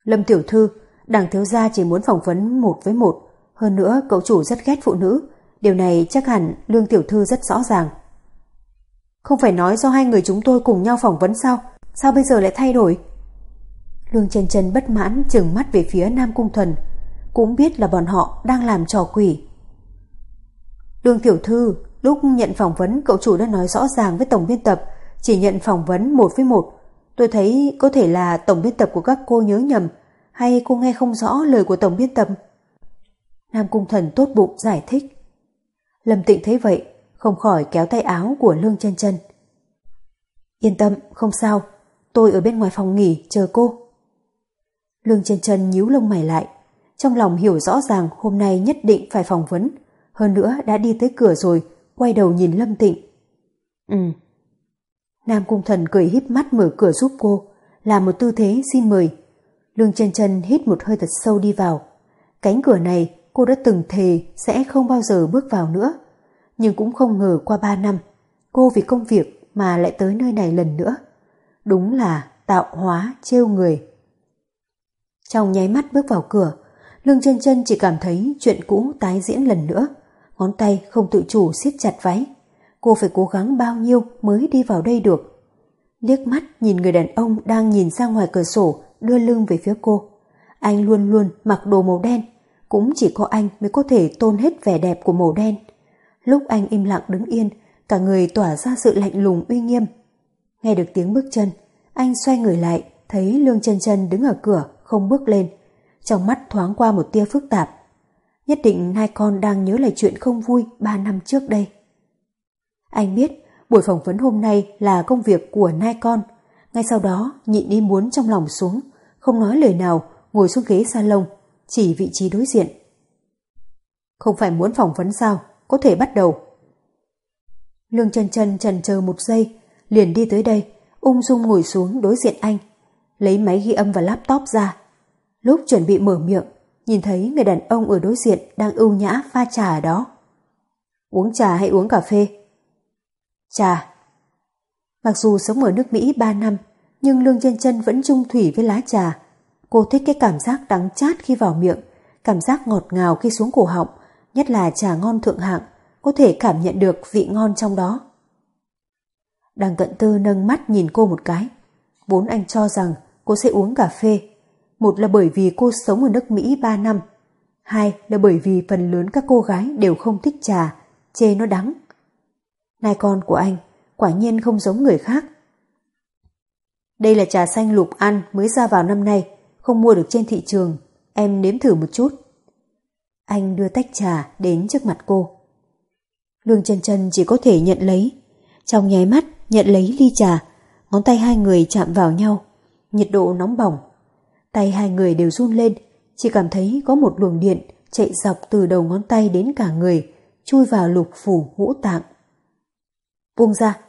Lâm Tiểu Thư, đảng thiếu gia chỉ muốn phỏng vấn một với một. Hơn nữa, cậu chủ rất ghét phụ nữ. Điều này chắc hẳn Lương Tiểu Thư rất rõ ràng. Không phải nói do hai người chúng tôi cùng nhau phỏng vấn sao? Sao bây giờ lại thay đổi? Lương chân chân bất mãn chừng mắt về phía Nam Cung Thần. Cũng biết là bọn họ đang làm trò quỷ. Lương Tiểu Thư, lúc nhận phỏng vấn cậu chủ đã nói rõ ràng với tổng biên tập chỉ nhận phỏng vấn một với một. Tôi thấy có thể là tổng biên tập của các cô nhớ nhầm hay cô nghe không rõ lời của tổng biên tập. Nam Cung Thần tốt bụng giải thích. Lâm Tịnh thấy vậy, không khỏi kéo tay áo của Lương chân chân. Yên tâm, không sao, tôi ở bên ngoài phòng nghỉ chờ cô. Lương chân chân nhíu lông mày lại, trong lòng hiểu rõ ràng hôm nay nhất định phải phỏng vấn, hơn nữa đã đi tới cửa rồi, quay đầu nhìn Lâm Tịnh. Ừ. Nam Cung Thần cười híp mắt mở cửa giúp cô, làm một tư thế xin mời. Lương chân chân hít một hơi thật sâu đi vào. Cánh cửa này cô đã từng thề sẽ không bao giờ bước vào nữa. Nhưng cũng không ngờ qua ba năm, cô vì công việc mà lại tới nơi này lần nữa. Đúng là tạo hóa trêu người. Trong nháy mắt bước vào cửa, Lương chân chân chỉ cảm thấy chuyện cũ tái diễn lần nữa. Ngón tay không tự chủ siết chặt váy. Cô phải cố gắng bao nhiêu mới đi vào đây được. Liếc mắt nhìn người đàn ông đang nhìn ra ngoài cửa sổ đưa lưng về phía cô. Anh luôn luôn mặc đồ màu đen. Cũng chỉ có anh mới có thể tôn hết vẻ đẹp của màu đen. Lúc anh im lặng đứng yên, cả người tỏa ra sự lạnh lùng uy nghiêm. Nghe được tiếng bước chân, anh xoay người lại, thấy Lương chân chân đứng ở cửa, không bước lên. Trong mắt thoáng qua một tia phức tạp. Nhất định hai con đang nhớ lại chuyện không vui ba năm trước đây. Anh biết buổi phỏng vấn hôm nay là công việc của nai con. Ngay sau đó nhịn đi muốn trong lòng xuống, không nói lời nào, ngồi xuống ghế salon, chỉ vị trí đối diện. Không phải muốn phỏng vấn sao, có thể bắt đầu. Lương chân chân trần chờ một giây, liền đi tới đây, ung dung ngồi xuống đối diện anh, lấy máy ghi âm và laptop ra. Lúc chuẩn bị mở miệng, nhìn thấy người đàn ông ở đối diện đang ưu nhã pha trà ở đó. Uống trà hay uống cà phê? Trà. Mặc dù sống ở nước Mỹ 3 năm, nhưng Lương Chân Chân vẫn trung thủy với lá trà. Cô thích cái cảm giác đắng chát khi vào miệng, cảm giác ngọt ngào khi xuống cổ họng, nhất là trà ngon thượng hạng, có thể cảm nhận được vị ngon trong đó. Đằng cận tư nâng mắt nhìn cô một cái. Vốn anh cho rằng cô sẽ uống cà phê. Một là bởi vì cô sống ở nước Mỹ 3 năm. Hai là bởi vì phần lớn các cô gái đều không thích trà, chê nó đắng. Nai con của anh quả nhiên không giống người khác. Đây là trà xanh lục ăn mới ra vào năm nay, không mua được trên thị trường. Em nếm thử một chút. Anh đưa tách trà đến trước mặt cô. Lương chân chân chỉ có thể nhận lấy. Trong nháy mắt nhận lấy ly trà, ngón tay hai người chạm vào nhau. Nhiệt độ nóng bỏng. Tay hai người đều run lên, chỉ cảm thấy có một luồng điện chạy dọc từ đầu ngón tay đến cả người, chui vào lục phủ ngũ tạng. Buông ra.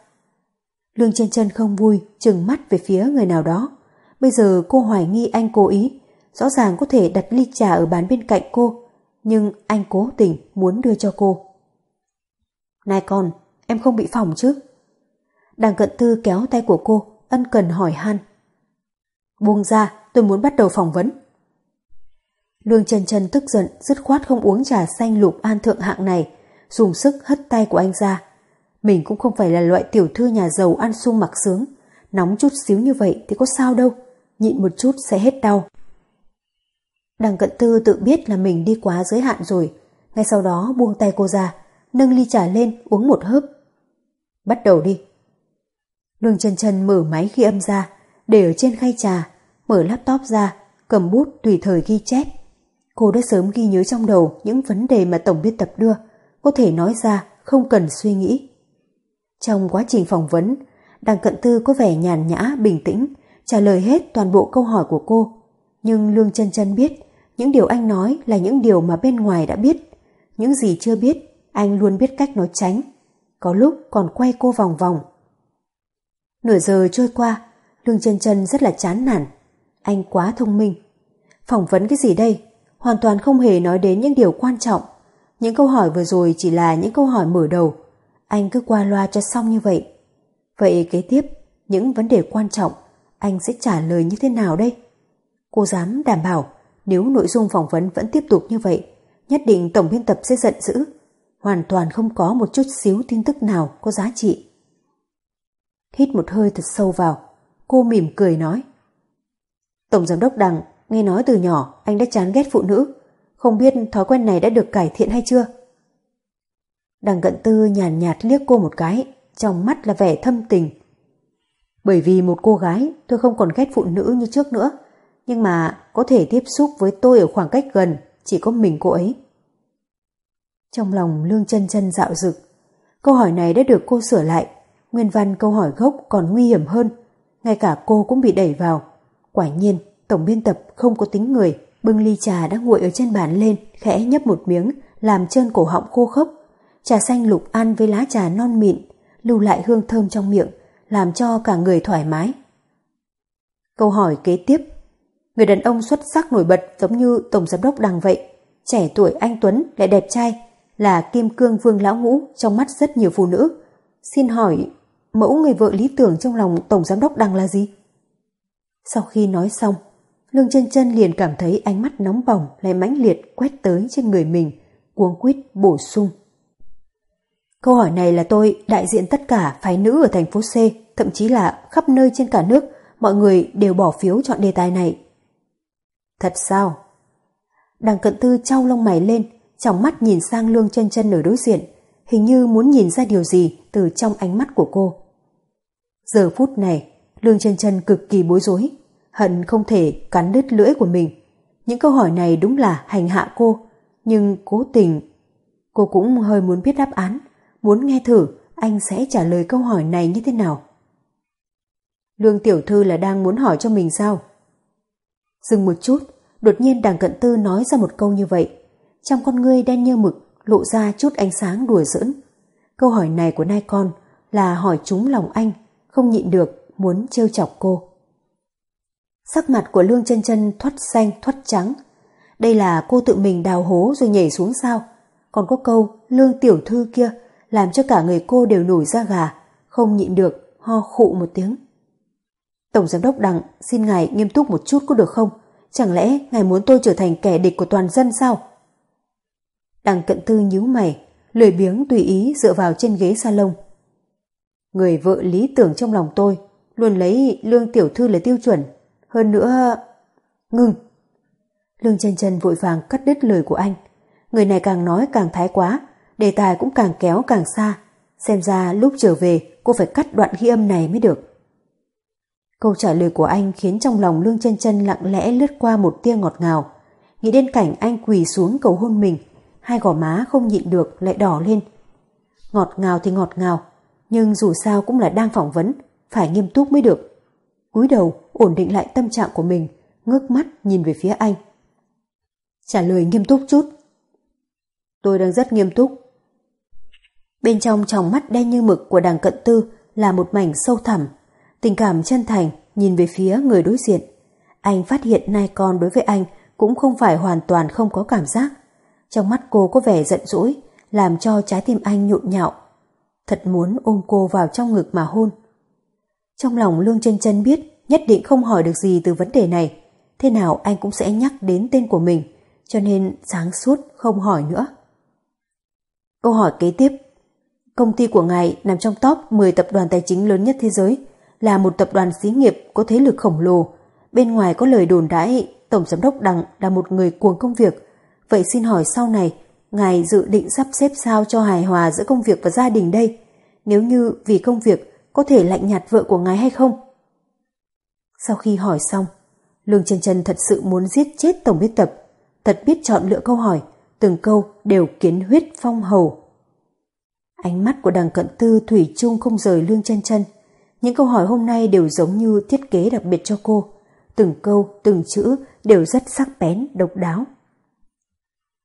Lương chân chân không vui, chừng mắt về phía người nào đó. Bây giờ cô hoài nghi anh cố ý, rõ ràng có thể đặt ly trà ở bàn bên cạnh cô, nhưng anh cố tình muốn đưa cho cô. Này con, em không bị phỏng chứ? Đằng cận tư kéo tay của cô, ân cần hỏi han. Buông ra, tôi muốn bắt đầu phỏng vấn. Lương chân chân tức giận, dứt khoát không uống trà xanh lục an thượng hạng này, dùng sức hất tay của anh ra. Mình cũng không phải là loại tiểu thư nhà giàu ăn sung mặc sướng, nóng chút xíu như vậy thì có sao đâu, nhịn một chút sẽ hết đau. Đằng cận tư tự biết là mình đi quá giới hạn rồi, ngay sau đó buông tay cô ra, nâng ly trà lên uống một hớp. Bắt đầu đi. Lương chân chân mở máy ghi âm ra, để ở trên khay trà, mở laptop ra, cầm bút tùy thời ghi chép. Cô đã sớm ghi nhớ trong đầu những vấn đề mà tổng biên tập đưa, có thể nói ra không cần suy nghĩ. Trong quá trình phỏng vấn, Đằng Cận Tư có vẻ nhàn nhã, bình tĩnh, trả lời hết toàn bộ câu hỏi của cô. Nhưng Lương chân chân biết, những điều anh nói là những điều mà bên ngoài đã biết. Những gì chưa biết, anh luôn biết cách nói tránh. Có lúc còn quay cô vòng vòng. Nửa giờ trôi qua, Lương chân chân rất là chán nản. Anh quá thông minh. Phỏng vấn cái gì đây? Hoàn toàn không hề nói đến những điều quan trọng. Những câu hỏi vừa rồi chỉ là những câu hỏi mở đầu. Anh cứ qua loa cho xong như vậy. Vậy kế tiếp, những vấn đề quan trọng, anh sẽ trả lời như thế nào đây? Cô dám đảm bảo nếu nội dung phỏng vấn vẫn tiếp tục như vậy, nhất định tổng biên tập sẽ giận dữ. Hoàn toàn không có một chút xíu tin tức nào có giá trị. Hít một hơi thật sâu vào, cô mỉm cười nói. Tổng giám đốc Đằng, nghe nói từ nhỏ anh đã chán ghét phụ nữ, không biết thói quen này đã được cải thiện hay chưa? Đằng cận tư nhàn nhạt liếc cô một cái, trong mắt là vẻ thâm tình. Bởi vì một cô gái tôi không còn ghét phụ nữ như trước nữa, nhưng mà có thể tiếp xúc với tôi ở khoảng cách gần, chỉ có mình cô ấy. Trong lòng lương chân chân dạo dực, câu hỏi này đã được cô sửa lại, nguyên văn câu hỏi gốc còn nguy hiểm hơn, ngay cả cô cũng bị đẩy vào. Quả nhiên, tổng biên tập không có tính người, bưng ly trà đã nguội ở trên bàn lên, khẽ nhấp một miếng, làm trơn cổ họng khô khốc. Trà xanh lục ăn với lá trà non mịn, lưu lại hương thơm trong miệng, làm cho cả người thoải mái. Câu hỏi kế tiếp Người đàn ông xuất sắc nổi bật giống như Tổng Giám đốc Đằng vậy, trẻ tuổi anh Tuấn lại đẹp trai, là kim cương vương lão ngũ trong mắt rất nhiều phụ nữ. Xin hỏi, mẫu người vợ lý tưởng trong lòng Tổng Giám đốc Đằng là gì? Sau khi nói xong, Lương chân chân liền cảm thấy ánh mắt nóng bỏng lại mãnh liệt quét tới trên người mình, cuống quýt bổ sung. Câu hỏi này là tôi đại diện tất cả phái nữ ở thành phố C, thậm chí là khắp nơi trên cả nước, mọi người đều bỏ phiếu chọn đề tài này. Thật sao? Đằng cận tư trao lông mày lên, trong mắt nhìn sang lương chân chân ở đối diện, hình như muốn nhìn ra điều gì từ trong ánh mắt của cô. Giờ phút này, lương chân chân cực kỳ bối rối, hận không thể cắn đứt lưỡi của mình. Những câu hỏi này đúng là hành hạ cô, nhưng cố tình. Cô cũng hơi muốn biết đáp án, muốn nghe thử anh sẽ trả lời câu hỏi này như thế nào. Lương tiểu thư là đang muốn hỏi cho mình sao? Dừng một chút, đột nhiên đằng cận tư nói ra một câu như vậy. Trong con ngươi đen như mực, lộ ra chút ánh sáng đùa giỡn. Câu hỏi này của nai con là hỏi trúng lòng anh, không nhịn được, muốn trêu chọc cô. Sắc mặt của Lương chân chân thoát xanh thoát trắng. Đây là cô tự mình đào hố rồi nhảy xuống sao? Còn có câu Lương tiểu thư kia làm cho cả người cô đều nổi da gà, không nhịn được, ho khụ một tiếng. Tổng giám đốc Đặng xin ngài nghiêm túc một chút có được không? Chẳng lẽ ngài muốn tôi trở thành kẻ địch của toàn dân sao? Đặng cận tư nhíu mày, lười biếng tùy ý dựa vào trên ghế salon. Người vợ lý tưởng trong lòng tôi luôn lấy lương tiểu thư là tiêu chuẩn. Hơn nữa... Ngừng! Lương chân chân vội vàng cắt đứt lời của anh. Người này càng nói càng thái quá, đề tài cũng càng kéo càng xa. Xem ra lúc trở về cô phải cắt đoạn ghi âm này mới được. Câu trả lời của anh khiến trong lòng Lương chân chân lặng lẽ lướt qua một tia ngọt ngào. Nghĩ đến cảnh anh quỳ xuống cầu hôn mình, hai gò má không nhịn được lại đỏ lên. Ngọt ngào thì ngọt ngào, nhưng dù sao cũng là đang phỏng vấn, phải nghiêm túc mới được. cúi đầu ổn định lại tâm trạng của mình, ngước mắt nhìn về phía anh. Trả lời nghiêm túc chút. Tôi đang rất nghiêm túc. Bên trong tròng mắt đen như mực của đàng cận tư là một mảnh sâu thẳm, tình cảm chân thành nhìn về phía người đối diện. Anh phát hiện nai con đối với anh cũng không phải hoàn toàn không có cảm giác. Trong mắt cô có vẻ giận dỗi, làm cho trái tim anh nhộn nhạo. Thật muốn ôm cô vào trong ngực mà hôn. Trong lòng Lương chân chân biết nhất định không hỏi được gì từ vấn đề này. Thế nào anh cũng sẽ nhắc đến tên của mình, cho nên sáng suốt không hỏi nữa. Câu hỏi kế tiếp. Công ty của ngài nằm trong top 10 tập đoàn tài chính lớn nhất thế giới, là một tập đoàn xí nghiệp có thế lực khổng lồ. Bên ngoài có lời đồn đãi Tổng Giám đốc Đặng là một người cuồng công việc. Vậy xin hỏi sau này, ngài dự định sắp xếp sao cho hài hòa giữa công việc và gia đình đây? Nếu như vì công việc có thể lạnh nhạt vợ của ngài hay không? Sau khi hỏi xong, Lương Trần Trần thật sự muốn giết chết tổng biên tập, thật biết chọn lựa câu hỏi, từng câu đều kiến huyết phong hầu. Ánh mắt của đằng cận tư Thủy chung không rời Lương trần trần những câu hỏi hôm nay đều giống như thiết kế đặc biệt cho cô. Từng câu, từng chữ đều rất sắc bén, độc đáo.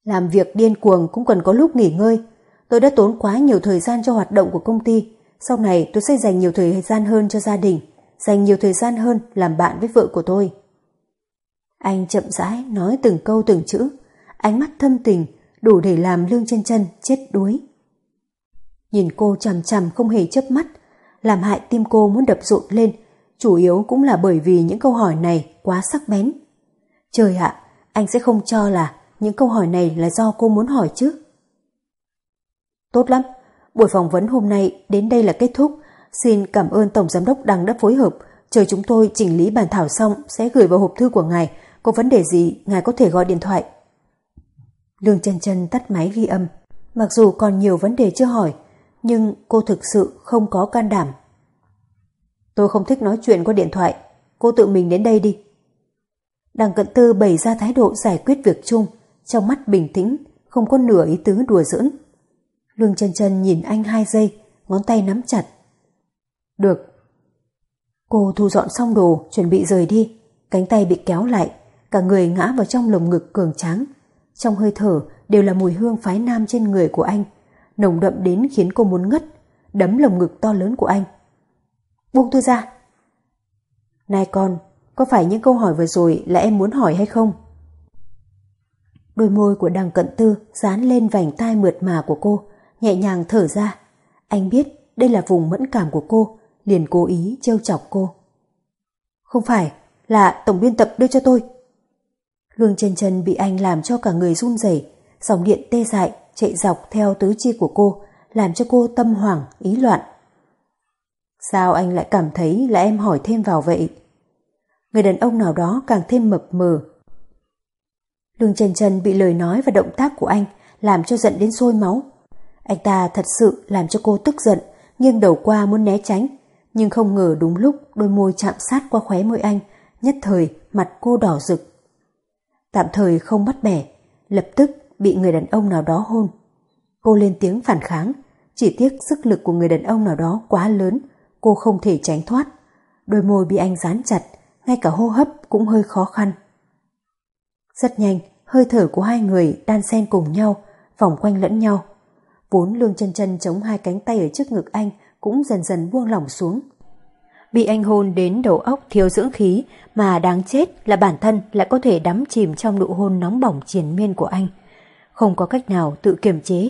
Làm việc điên cuồng cũng cần có lúc nghỉ ngơi. Tôi đã tốn quá nhiều thời gian cho hoạt động của công ty. Sau này tôi sẽ dành nhiều thời gian hơn cho gia đình, dành nhiều thời gian hơn làm bạn với vợ của tôi. Anh chậm rãi nói từng câu từng chữ, ánh mắt thâm tình, đủ để làm Lương chân chân chết đuối. Nhìn cô chằm chằm không hề chớp mắt, làm hại tim cô muốn đập rộn lên, chủ yếu cũng là bởi vì những câu hỏi này quá sắc bén. Trời ạ, anh sẽ không cho là những câu hỏi này là do cô muốn hỏi chứ. Tốt lắm, buổi phỏng vấn hôm nay đến đây là kết thúc. Xin cảm ơn Tổng Giám đốc Đăng đã phối hợp. Chờ chúng tôi chỉnh lý bản thảo xong sẽ gửi vào hộp thư của ngài. Có vấn đề gì, ngài có thể gọi điện thoại. Lương chân chân tắt máy ghi âm. Mặc dù còn nhiều vấn đề chưa hỏi, nhưng cô thực sự không có can đảm. Tôi không thích nói chuyện qua điện thoại, cô tự mình đến đây đi. Đằng cận tư bày ra thái độ giải quyết việc chung, trong mắt bình tĩnh, không có nửa ý tứ đùa giỡn. Lương chân chân nhìn anh hai giây, ngón tay nắm chặt. Được. Cô thu dọn xong đồ, chuẩn bị rời đi, cánh tay bị kéo lại, cả người ngã vào trong lồng ngực cường tráng. Trong hơi thở đều là mùi hương phái nam trên người của anh, nồng đậm đến khiến cô muốn ngất, đấm lồng ngực to lớn của anh. Buông tôi ra. Này con, có phải những câu hỏi vừa rồi là em muốn hỏi hay không? Đôi môi của đằng cận tư dán lên vành tai mượt mà của cô, nhẹ nhàng thở ra. Anh biết đây là vùng mẫn cảm của cô, liền cố ý trêu chọc cô. Không phải, là tổng biên tập đưa cho tôi. Lương chân chân bị anh làm cho cả người run rẩy, dòng điện tê dại chạy dọc theo tứ chi của cô, làm cho cô tâm hoảng, ý loạn. Sao anh lại cảm thấy là em hỏi thêm vào vậy? Người đàn ông nào đó càng thêm mập mờ. Lương Trần Trần bị lời nói và động tác của anh làm cho giận đến sôi máu. Anh ta thật sự làm cho cô tức giận, nghiêng đầu qua muốn né tránh, nhưng không ngờ đúng lúc đôi môi chạm sát qua khóe môi anh, nhất thời mặt cô đỏ rực. Tạm thời không bắt bẻ, lập tức bị người đàn ông nào đó hôn. Cô lên tiếng phản kháng, chỉ tiếc sức lực của người đàn ông nào đó quá lớn, cô không thể tránh thoát. Đôi môi bị anh dán chặt, ngay cả hô hấp cũng hơi khó khăn. Rất nhanh, hơi thở của hai người đan xen cùng nhau, vòng quanh lẫn nhau. Vốn lương chân chân chống hai cánh tay ở trước ngực anh cũng dần dần buông lỏng xuống. Bị anh hôn đến đầu óc thiếu dưỡng khí mà đáng chết là bản thân lại có thể đắm chìm trong nụ hôn nóng bỏng triền miên của anh. Không có cách nào tự kiềm chế.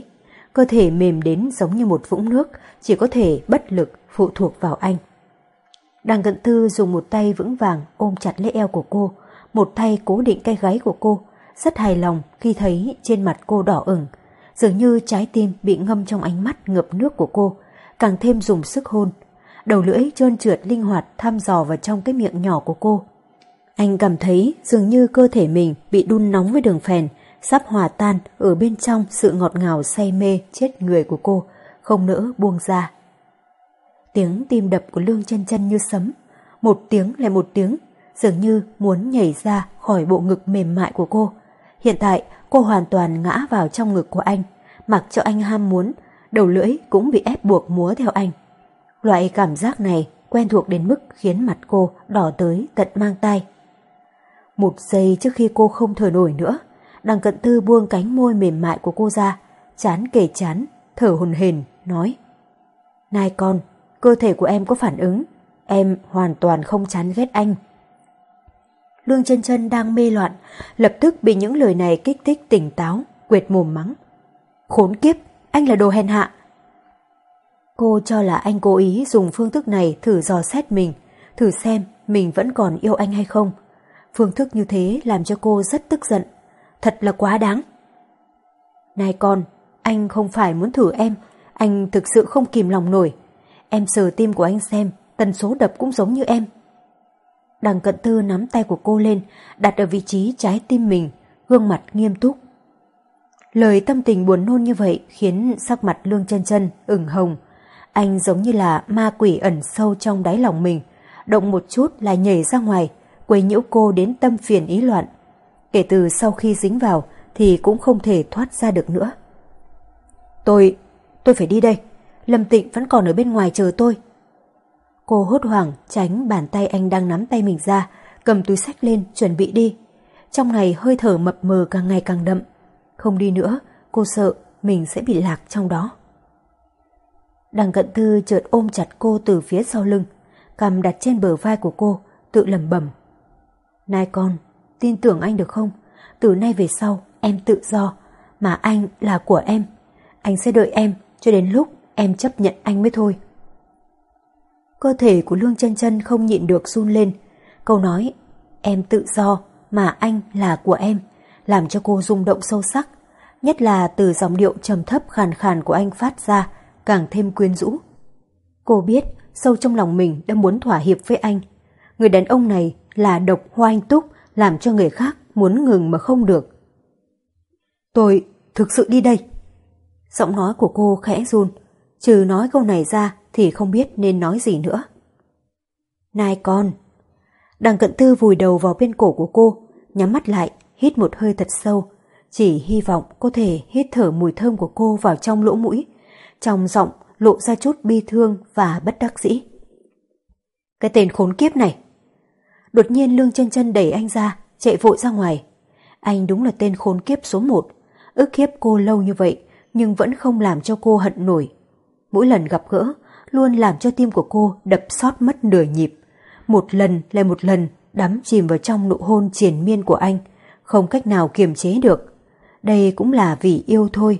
Cơ thể mềm đến giống như một vũng nước, chỉ có thể bất lực phụ thuộc vào anh. Đằng cận tư dùng một tay vững vàng ôm chặt lấy eo của cô, một tay cố định cái gáy của cô, rất hài lòng khi thấy trên mặt cô đỏ ửng, dường như trái tim bị ngâm trong ánh mắt ngập nước của cô, càng thêm dùng sức hôn. Đầu lưỡi trơn trượt linh hoạt thăm dò vào trong cái miệng nhỏ của cô. Anh cảm thấy dường như cơ thể mình bị đun nóng với đường phèn, sắp hòa tan ở bên trong sự ngọt ngào say mê chết người của cô, không nỡ buông ra. Tiếng tim đập của Lương chân chân như sấm, một tiếng lại một tiếng, dường như muốn nhảy ra khỏi bộ ngực mềm mại của cô. Hiện tại cô hoàn toàn ngã vào trong ngực của anh, mặc cho anh ham muốn, đầu lưỡi cũng bị ép buộc múa theo anh. Loại cảm giác này quen thuộc đến mức khiến mặt cô đỏ tới tận mang tay. Một giây trước khi cô không thở nổi nữa, đằng cận tư buông cánh môi mềm mại của cô ra, chán kề chán, thở hồn hển nói Này con, cơ thể của em có phản ứng, em hoàn toàn không chán ghét anh. Lương chân chân đang mê loạn, lập tức bị những lời này kích thích tỉnh táo, quệt mồm mắng. Khốn kiếp, anh là đồ hèn hạ. Cô cho là anh cố ý dùng phương thức này thử dò xét mình, thử xem mình vẫn còn yêu anh hay không. Phương thức như thế làm cho cô rất tức giận. Thật là quá đáng. Này con, anh không phải muốn thử em, anh thực sự không kìm lòng nổi. Em sờ tim của anh xem, tần số đập cũng giống như em. Đằng cận tư nắm tay của cô lên, đặt ở vị trí trái tim mình, gương mặt nghiêm túc. Lời tâm tình buồn nôn như vậy khiến sắc mặt lương chân chân ửng hồng. Anh giống như là ma quỷ ẩn sâu trong đáy lòng mình, động một chút là nhảy ra ngoài, quấy nhiễu cô đến tâm phiền ý loạn. Kể từ sau khi dính vào thì cũng không thể thoát ra được nữa. Tôi, tôi phải đi đây. Lâm Tịnh vẫn còn ở bên ngoài chờ tôi. Cô hốt hoảng tránh bàn tay anh đang nắm tay mình ra, cầm túi sách lên chuẩn bị đi. Trong ngày hơi thở mập mờ càng ngày càng đậm. Không đi nữa, cô sợ mình sẽ bị lạc trong đó. Đằng cận thư chợt ôm chặt cô từ phía sau lưng, cầm đặt trên bờ vai của cô, tự lẩm bẩm. nai con, tin tưởng anh được không? Từ nay về sau, em tự do, mà anh là của em. Anh sẽ đợi em cho đến lúc em chấp nhận anh mới thôi. Cơ thể của Lương chân chân không nhịn được run lên. Câu nói, em tự do mà anh là của em, làm cho cô rung động sâu sắc. Nhất là từ dòng điệu trầm thấp khàn khàn của anh phát ra, càng thêm quyến rũ. Cô biết sâu trong lòng mình đã muốn thỏa hiệp với anh. Người đàn ông này là độc hoa anh túc, làm cho người khác muốn ngừng mà không được. Tôi thực sự đi đây. Giọng nói của cô khẽ run, trừ nói câu này ra thì không biết nên nói gì nữa. Nai con! Đằng cận tư vùi đầu vào bên cổ của cô, nhắm mắt lại, hít một hơi thật sâu, chỉ hy vọng có thể hít thở mùi thơm của cô vào trong lỗ mũi, trong giọng lộ ra chút bi thương và bất đắc dĩ. Cái tên khốn kiếp này! Đột nhiên Lương chân chân đẩy anh ra, chạy vội ra ngoài. Anh đúng là tên khốn kiếp số một, ức hiếp cô lâu như vậy nhưng vẫn không làm cho cô hận nổi. Mỗi lần gặp gỡ, luôn làm cho tim của cô đập sót mất nửa nhịp. Một lần lại một lần đắm chìm vào trong nụ hôn triền miên của anh, không cách nào kiềm chế được. Đây cũng là vì yêu thôi.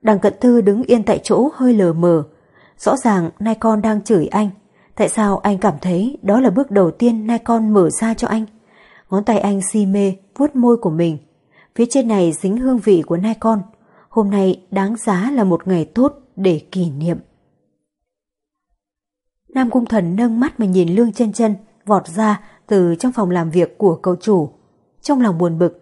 Đằng cận tư đứng yên tại chỗ hơi lờ mờ. Rõ ràng nay con đang chửi anh. Tại sao anh cảm thấy đó là bước đầu tiên nay con mở ra cho anh? Ngón tay anh si mê, vuốt môi của mình. Phía trên này dính hương vị của nai con. Hôm nay đáng giá là một ngày tốt để kỷ niệm. Nam Cung Thần nâng mắt mà nhìn Lương chân chân vọt ra từ trong phòng làm việc của cậu chủ. Trong lòng buồn bực.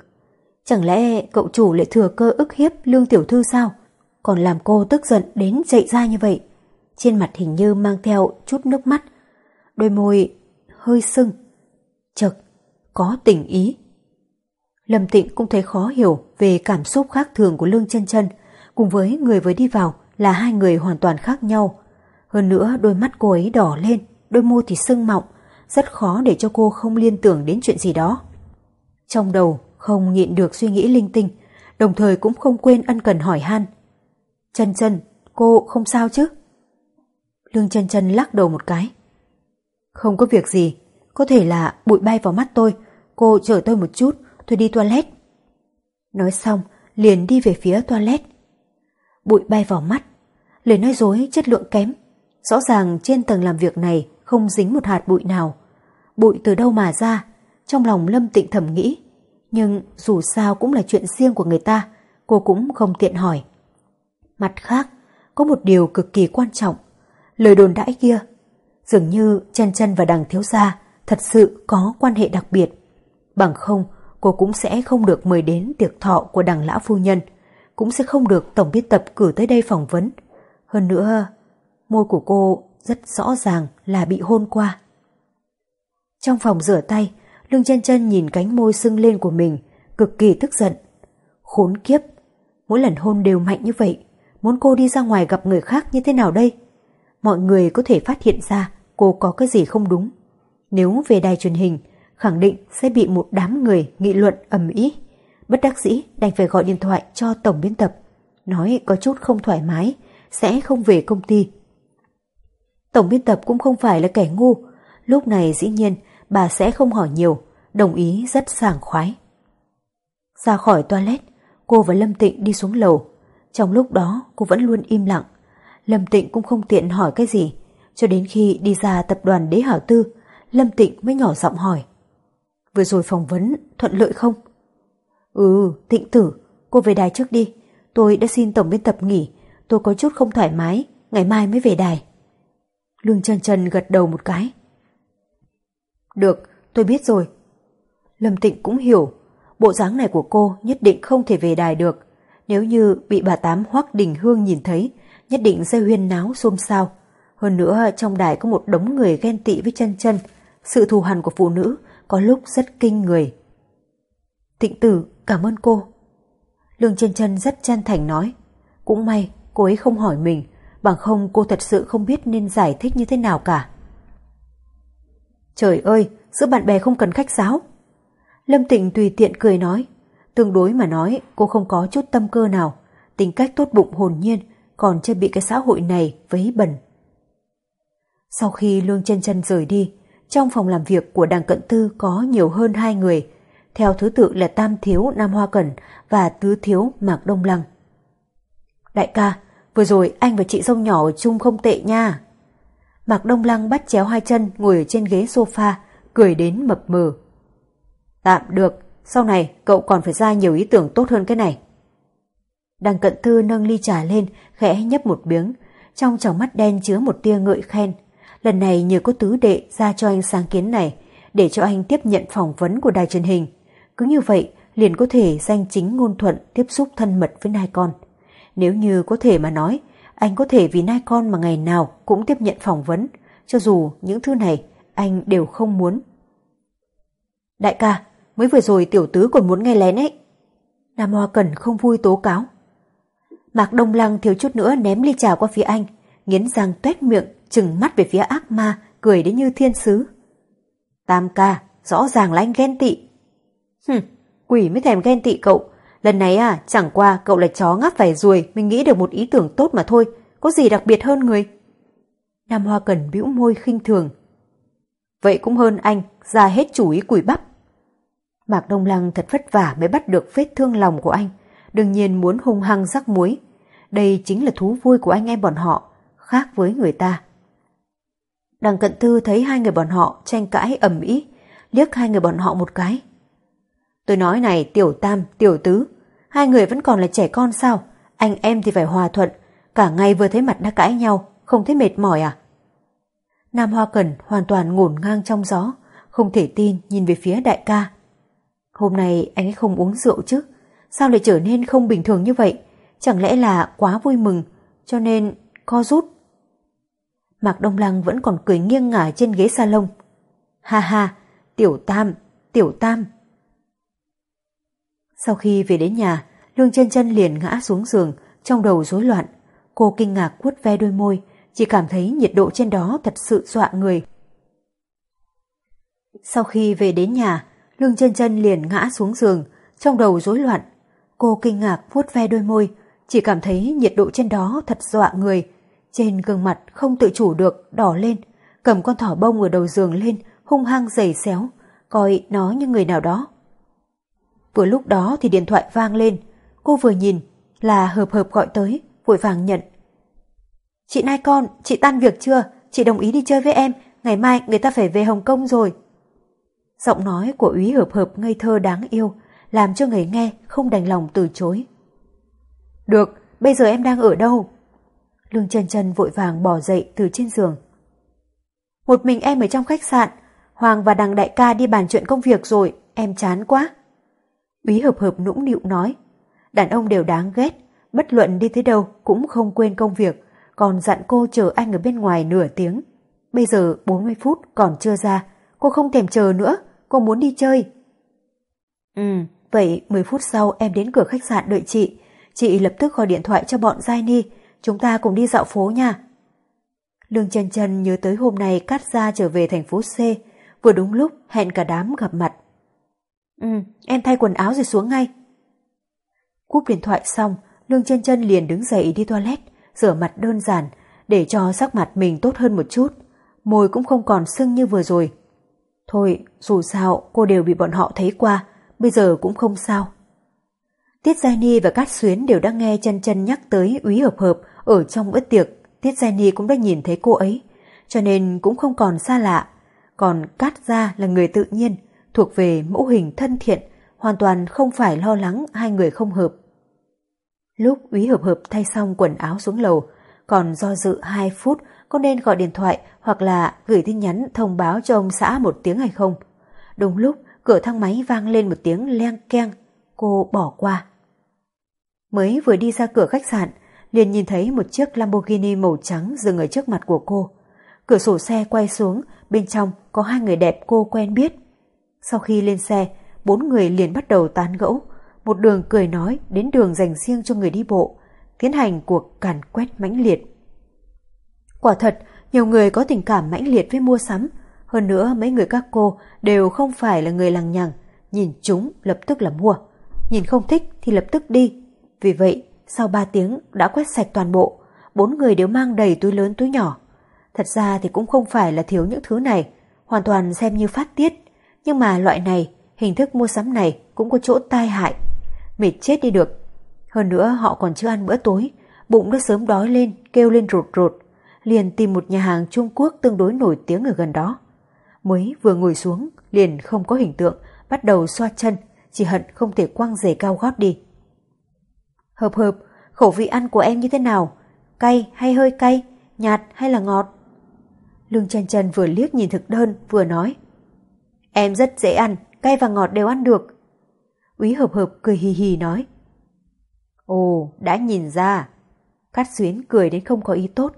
Chẳng lẽ cậu chủ lại thừa cơ ức hiếp Lương Tiểu Thư sao? Còn làm cô tức giận đến chạy ra như vậy. Trên mặt hình như mang theo chút nước mắt. Đôi môi hơi sưng. Chật, có tình ý. Lâm Tịnh cũng thấy khó hiểu về cảm xúc khác thường của Lương chân chân cùng với người vừa đi vào là hai người hoàn toàn khác nhau. Hơn nữa đôi mắt cô ấy đỏ lên, đôi môi thì sưng mọng, rất khó để cho cô không liên tưởng đến chuyện gì đó. Trong đầu không nhịn được suy nghĩ linh tinh, đồng thời cũng không quên ân cần hỏi han. Chân chân, cô không sao chứ? Lương chân chân lắc đầu một cái. Không có việc gì, có thể là bụi bay vào mắt tôi, cô chở tôi một chút, tôi đi toilet. Nói xong, liền đi về phía toilet. Bụi bay vào mắt, lời nói dối chất lượng kém. Rõ ràng trên tầng làm việc này không dính một hạt bụi nào. Bụi từ đâu mà ra, trong lòng Lâm Tịnh thầm nghĩ. Nhưng dù sao cũng là chuyện riêng của người ta, cô cũng không tiện hỏi. Mặt khác, có một điều cực kỳ quan trọng. Lời đồn đãi kia, dường như chân chân và đằng thiếu gia thật sự có quan hệ đặc biệt. Bằng không, cô cũng sẽ không được mời đến tiệc thọ của đằng lão phu nhân, cũng sẽ không được tổng biên tập cử tới đây phỏng vấn. Hơn nữa, môi của cô rất rõ ràng là bị hôn qua. Trong phòng rửa tay, Lương chân chân nhìn cánh môi sưng lên của mình, cực kỳ tức giận. Khốn kiếp, mỗi lần hôn đều mạnh như vậy, muốn cô đi ra ngoài gặp người khác như thế nào đây? Mọi người có thể phát hiện ra cô có cái gì không đúng. Nếu về đài truyền hình, khẳng định sẽ bị một đám người nghị luận ầm ĩ. Bất đắc dĩ đành phải gọi điện thoại cho tổng biên tập, nói có chút không thoải mái, sẽ không về công ty. Tổng biên tập cũng không phải là kẻ ngu, lúc này dĩ nhiên bà sẽ không hỏi nhiều, đồng ý rất sảng khoái. Ra khỏi toilet, cô và Lâm Tịnh đi xuống lầu. Trong lúc đó cô vẫn luôn im lặng. Lâm Tịnh cũng không tiện hỏi cái gì. Cho đến khi đi ra tập đoàn Đế Hảo Tư, Lâm Tịnh mới nhỏ giọng hỏi. Vừa rồi phỏng vấn thuận lợi không? Ừ, Tịnh tử, cô về đài trước đi. Tôi đã xin tổng biên tập nghỉ, tôi có chút không thoải mái, ngày mai mới về đài. Lương Trần Trần gật đầu một cái. Được, tôi biết rồi. Lâm Tịnh cũng hiểu, bộ dáng này của cô nhất định không thể về đài được. Nếu như bị bà Tám Hoác Đình Hương nhìn thấy, nhất định sẽ huyên náo xôn xao. Hơn nữa trong đài có một đống người ghen tị với chân chân, sự thù hằn của phụ nữ có lúc rất kinh người. Tịnh tử, cảm ơn cô. Lương chân chân rất chân thành nói. Cũng may cô ấy không hỏi mình, bằng không cô thật sự không biết nên giải thích như thế nào cả. Trời ơi, giữa bạn bè không cần khách sáo. Lâm Tịnh tùy tiện cười nói. Tương đối mà nói, cô không có chút tâm cơ nào, tính cách tốt bụng hồn nhiên, còn chưa bị cái xã hội này vấy bẩn. Sau khi Lương chân chân rời đi, trong phòng làm việc của đảng cận tư có nhiều hơn hai người, theo thứ tự là Tam Thiếu Nam Hoa Cẩn và Tứ Thiếu Mạc Đông Lăng. Đại ca, vừa rồi anh và chị dâu nhỏ ở chung không tệ nha. Mạc Đông Lăng bắt chéo hai chân ngồi ở trên ghế sofa, cười đến mập mờ. Tạm được, sau này cậu còn phải ra nhiều ý tưởng tốt hơn cái này. Đằng cận thư nâng ly trà lên, khẽ nhấp một miếng, trong tròng mắt đen chứa một tia ngợi khen. Lần này nhờ có tứ đệ ra cho anh sáng kiến này, để cho anh tiếp nhận phỏng vấn của đài truyền hình. Cứ như vậy, liền có thể danh chính ngôn thuận tiếp xúc thân mật với nai con. Nếu như có thể mà nói, anh có thể vì nai con mà ngày nào cũng tiếp nhận phỏng vấn, cho dù những thứ này anh đều không muốn. Đại ca, mới vừa rồi tiểu tứ còn muốn nghe lén ấy. Nam Hoa Cẩn không vui tố cáo. Mạc Đông Lăng thiếu chút nữa ném ly trà qua phía anh, nghiến răng tuét miệng, chừng mắt về phía ác ma, cười đến như thiên sứ. Tam ca, rõ ràng là anh ghen tị. Hừm, quỷ mới thèm ghen tị cậu. Lần này à, chẳng qua cậu là chó ngáp phải ruồi, mình nghĩ được một ý tưởng tốt mà thôi, có gì đặc biệt hơn người. Nam Hoa Cần bĩu môi khinh thường. Vậy cũng hơn anh, ra hết chủ ý quỷ bắp. Mạc Đông Lăng thật vất vả mới bắt được vết thương lòng của anh, đương nhiên muốn hung hăng rắc muối. Đây chính là thú vui của anh em bọn họ, khác với người ta. Đằng cận thư thấy hai người bọn họ tranh cãi ầm ĩ, liếc hai người bọn họ một cái. Tôi nói này tiểu tam, tiểu tứ, hai người vẫn còn là trẻ con sao? Anh em thì phải hòa thuận, cả ngày vừa thấy mặt đã cãi nhau, không thấy mệt mỏi à? Nam Hoa Cần hoàn toàn ngổn ngang trong gió, không thể tin nhìn về phía đại ca. Hôm nay anh ấy không uống rượu chứ, sao lại trở nên không bình thường như vậy? Chẳng lẽ là quá vui mừng, cho nên co rút? Mạc Đông Lăng vẫn còn cười nghiêng ngả trên ghế salon. Ha ha, tiểu tam, tiểu tam. Sau khi về đến nhà, Lương chân chân liền ngã xuống giường, trong đầu rối loạn. Cô kinh ngạc vuốt ve đôi môi, chỉ cảm thấy nhiệt độ trên đó thật sự dọa người. Sau khi về đến nhà, Lương chân chân liền ngã xuống giường, trong đầu rối loạn. Cô kinh ngạc vuốt ve đôi môi, chỉ cảm thấy nhiệt độ trên đó thật dọa người. Trên gương mặt không tự chủ được, đỏ lên, cầm con thỏ bông ở đầu giường lên, hung hăng giày xéo, coi nó như người nào đó. Vừa lúc đó thì điện thoại vang lên, cô vừa nhìn là hợp hợp gọi tới, vội vàng nhận. Chị Nai con, chị tan việc chưa? Chị đồng ý đi chơi với em, ngày mai người ta phải về Hồng Kông rồi. Giọng nói của úy hợp hợp ngây thơ đáng yêu, làm cho người nghe không đành lòng từ chối. Được, bây giờ em đang ở đâu? Lương chân chân vội vàng bỏ dậy từ trên giường. Một mình em ở trong khách sạn, Hoàng và đằng đại ca đi bàn chuyện công việc rồi, em chán quá. Úy hợp hợp nũng nịu nói, đàn ông đều đáng ghét, bất luận đi tới đâu cũng không quên công việc, còn dặn cô chờ anh ở bên ngoài nửa tiếng. Bây giờ 40 phút còn chưa ra, cô không thèm chờ nữa, cô muốn đi chơi. Ừ, vậy 10 phút sau em đến cửa khách sạn đợi chị, chị lập tức gọi điện thoại cho bọn Giai Ni, chúng ta cùng đi dạo phố nha. Lương chân chân nhớ tới hôm nay cắt ra trở về thành phố C, vừa đúng lúc hẹn cả đám gặp mặt. Ừ, em thay quần áo rồi xuống ngay. Cúp điện thoại xong, Lương chân chân liền đứng dậy đi toilet, rửa mặt đơn giản, để cho sắc mặt mình tốt hơn một chút. Môi cũng không còn sưng như vừa rồi. Thôi, dù sao cô đều bị bọn họ thấy qua, bây giờ cũng không sao. Tiết Giai Ni và Cát Xuyến đều đã nghe chân chân nhắc tới úy hợp hợp ở trong bữa tiệc. Tiết Giai Ni cũng đã nhìn thấy cô ấy, cho nên cũng không còn xa lạ. Còn Cát Gia là người tự nhiên, thuộc về mẫu hình thân thiện, hoàn toàn không phải lo lắng hai người không hợp. Lúc úy hợp hợp thay xong quần áo xuống lầu, còn do dự 2 phút có nên gọi điện thoại hoặc là gửi tin nhắn thông báo cho ông xã một tiếng hay không. Đúng lúc cửa thang máy vang lên một tiếng leng keng, cô bỏ qua. Mới vừa đi ra cửa khách sạn, liền nhìn thấy một chiếc Lamborghini màu trắng dừng ở trước mặt của cô. Cửa sổ xe quay xuống, bên trong có hai người đẹp cô quen biết. Sau khi lên xe, bốn người liền bắt đầu tán gẫu, một đường cười nói đến đường dành riêng cho người đi bộ, tiến hành cuộc càn quét mãnh liệt. Quả thật, nhiều người có tình cảm mãnh liệt với mua sắm, hơn nữa mấy người các cô đều không phải là người lằng nhằng, nhìn chúng lập tức là mua, nhìn không thích thì lập tức đi. Vì vậy, sau 3 tiếng đã quét sạch toàn bộ, bốn người đều mang đầy túi lớn túi nhỏ. Thật ra thì cũng không phải là thiếu những thứ này, hoàn toàn xem như phát tiết. Nhưng mà loại này, hình thức mua sắm này cũng có chỗ tai hại. Mệt chết đi được. Hơn nữa họ còn chưa ăn bữa tối, bụng đã sớm đói lên, kêu lên rụt rụt. Liền tìm một nhà hàng Trung Quốc tương đối nổi tiếng ở gần đó. Mới vừa ngồi xuống, liền không có hình tượng, bắt đầu xoa chân, chỉ hận không thể quăng giày cao gót đi. Hợp hợp, khẩu vị ăn của em như thế nào? Cay hay hơi cay? Nhạt hay là ngọt? Lương chân chân vừa liếc nhìn thực đơn vừa nói. Em rất dễ ăn, cay và ngọt đều ăn được. Úy hợp hợp cười hì hì nói. Ồ, đã nhìn ra. Cát xuyến cười đến không có ý tốt.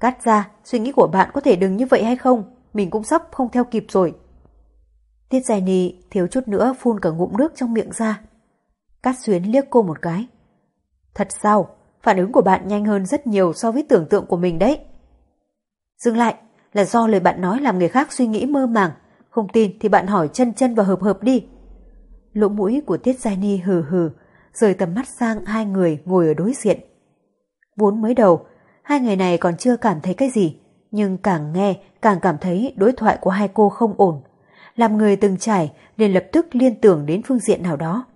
Cát ra, suy nghĩ của bạn có thể đừng như vậy hay không? Mình cũng sắp không theo kịp rồi. Tiết dài nì thiếu chút nữa phun cả ngụm nước trong miệng ra. Cát xuyến liếc cô một cái. Thật sao? Phản ứng của bạn nhanh hơn rất nhiều so với tưởng tượng của mình đấy. Dừng lại, là do lời bạn nói làm người khác suy nghĩ mơ màng. Không tin thì bạn hỏi chân chân và hợp hợp đi. Lỗ mũi của Tiết Giai Ni hừ hừ, rời tầm mắt sang hai người ngồi ở đối diện. Vốn mới đầu, hai người này còn chưa cảm thấy cái gì, nhưng càng nghe càng cảm thấy đối thoại của hai cô không ổn. Làm người từng trải liền lập tức liên tưởng đến phương diện nào đó.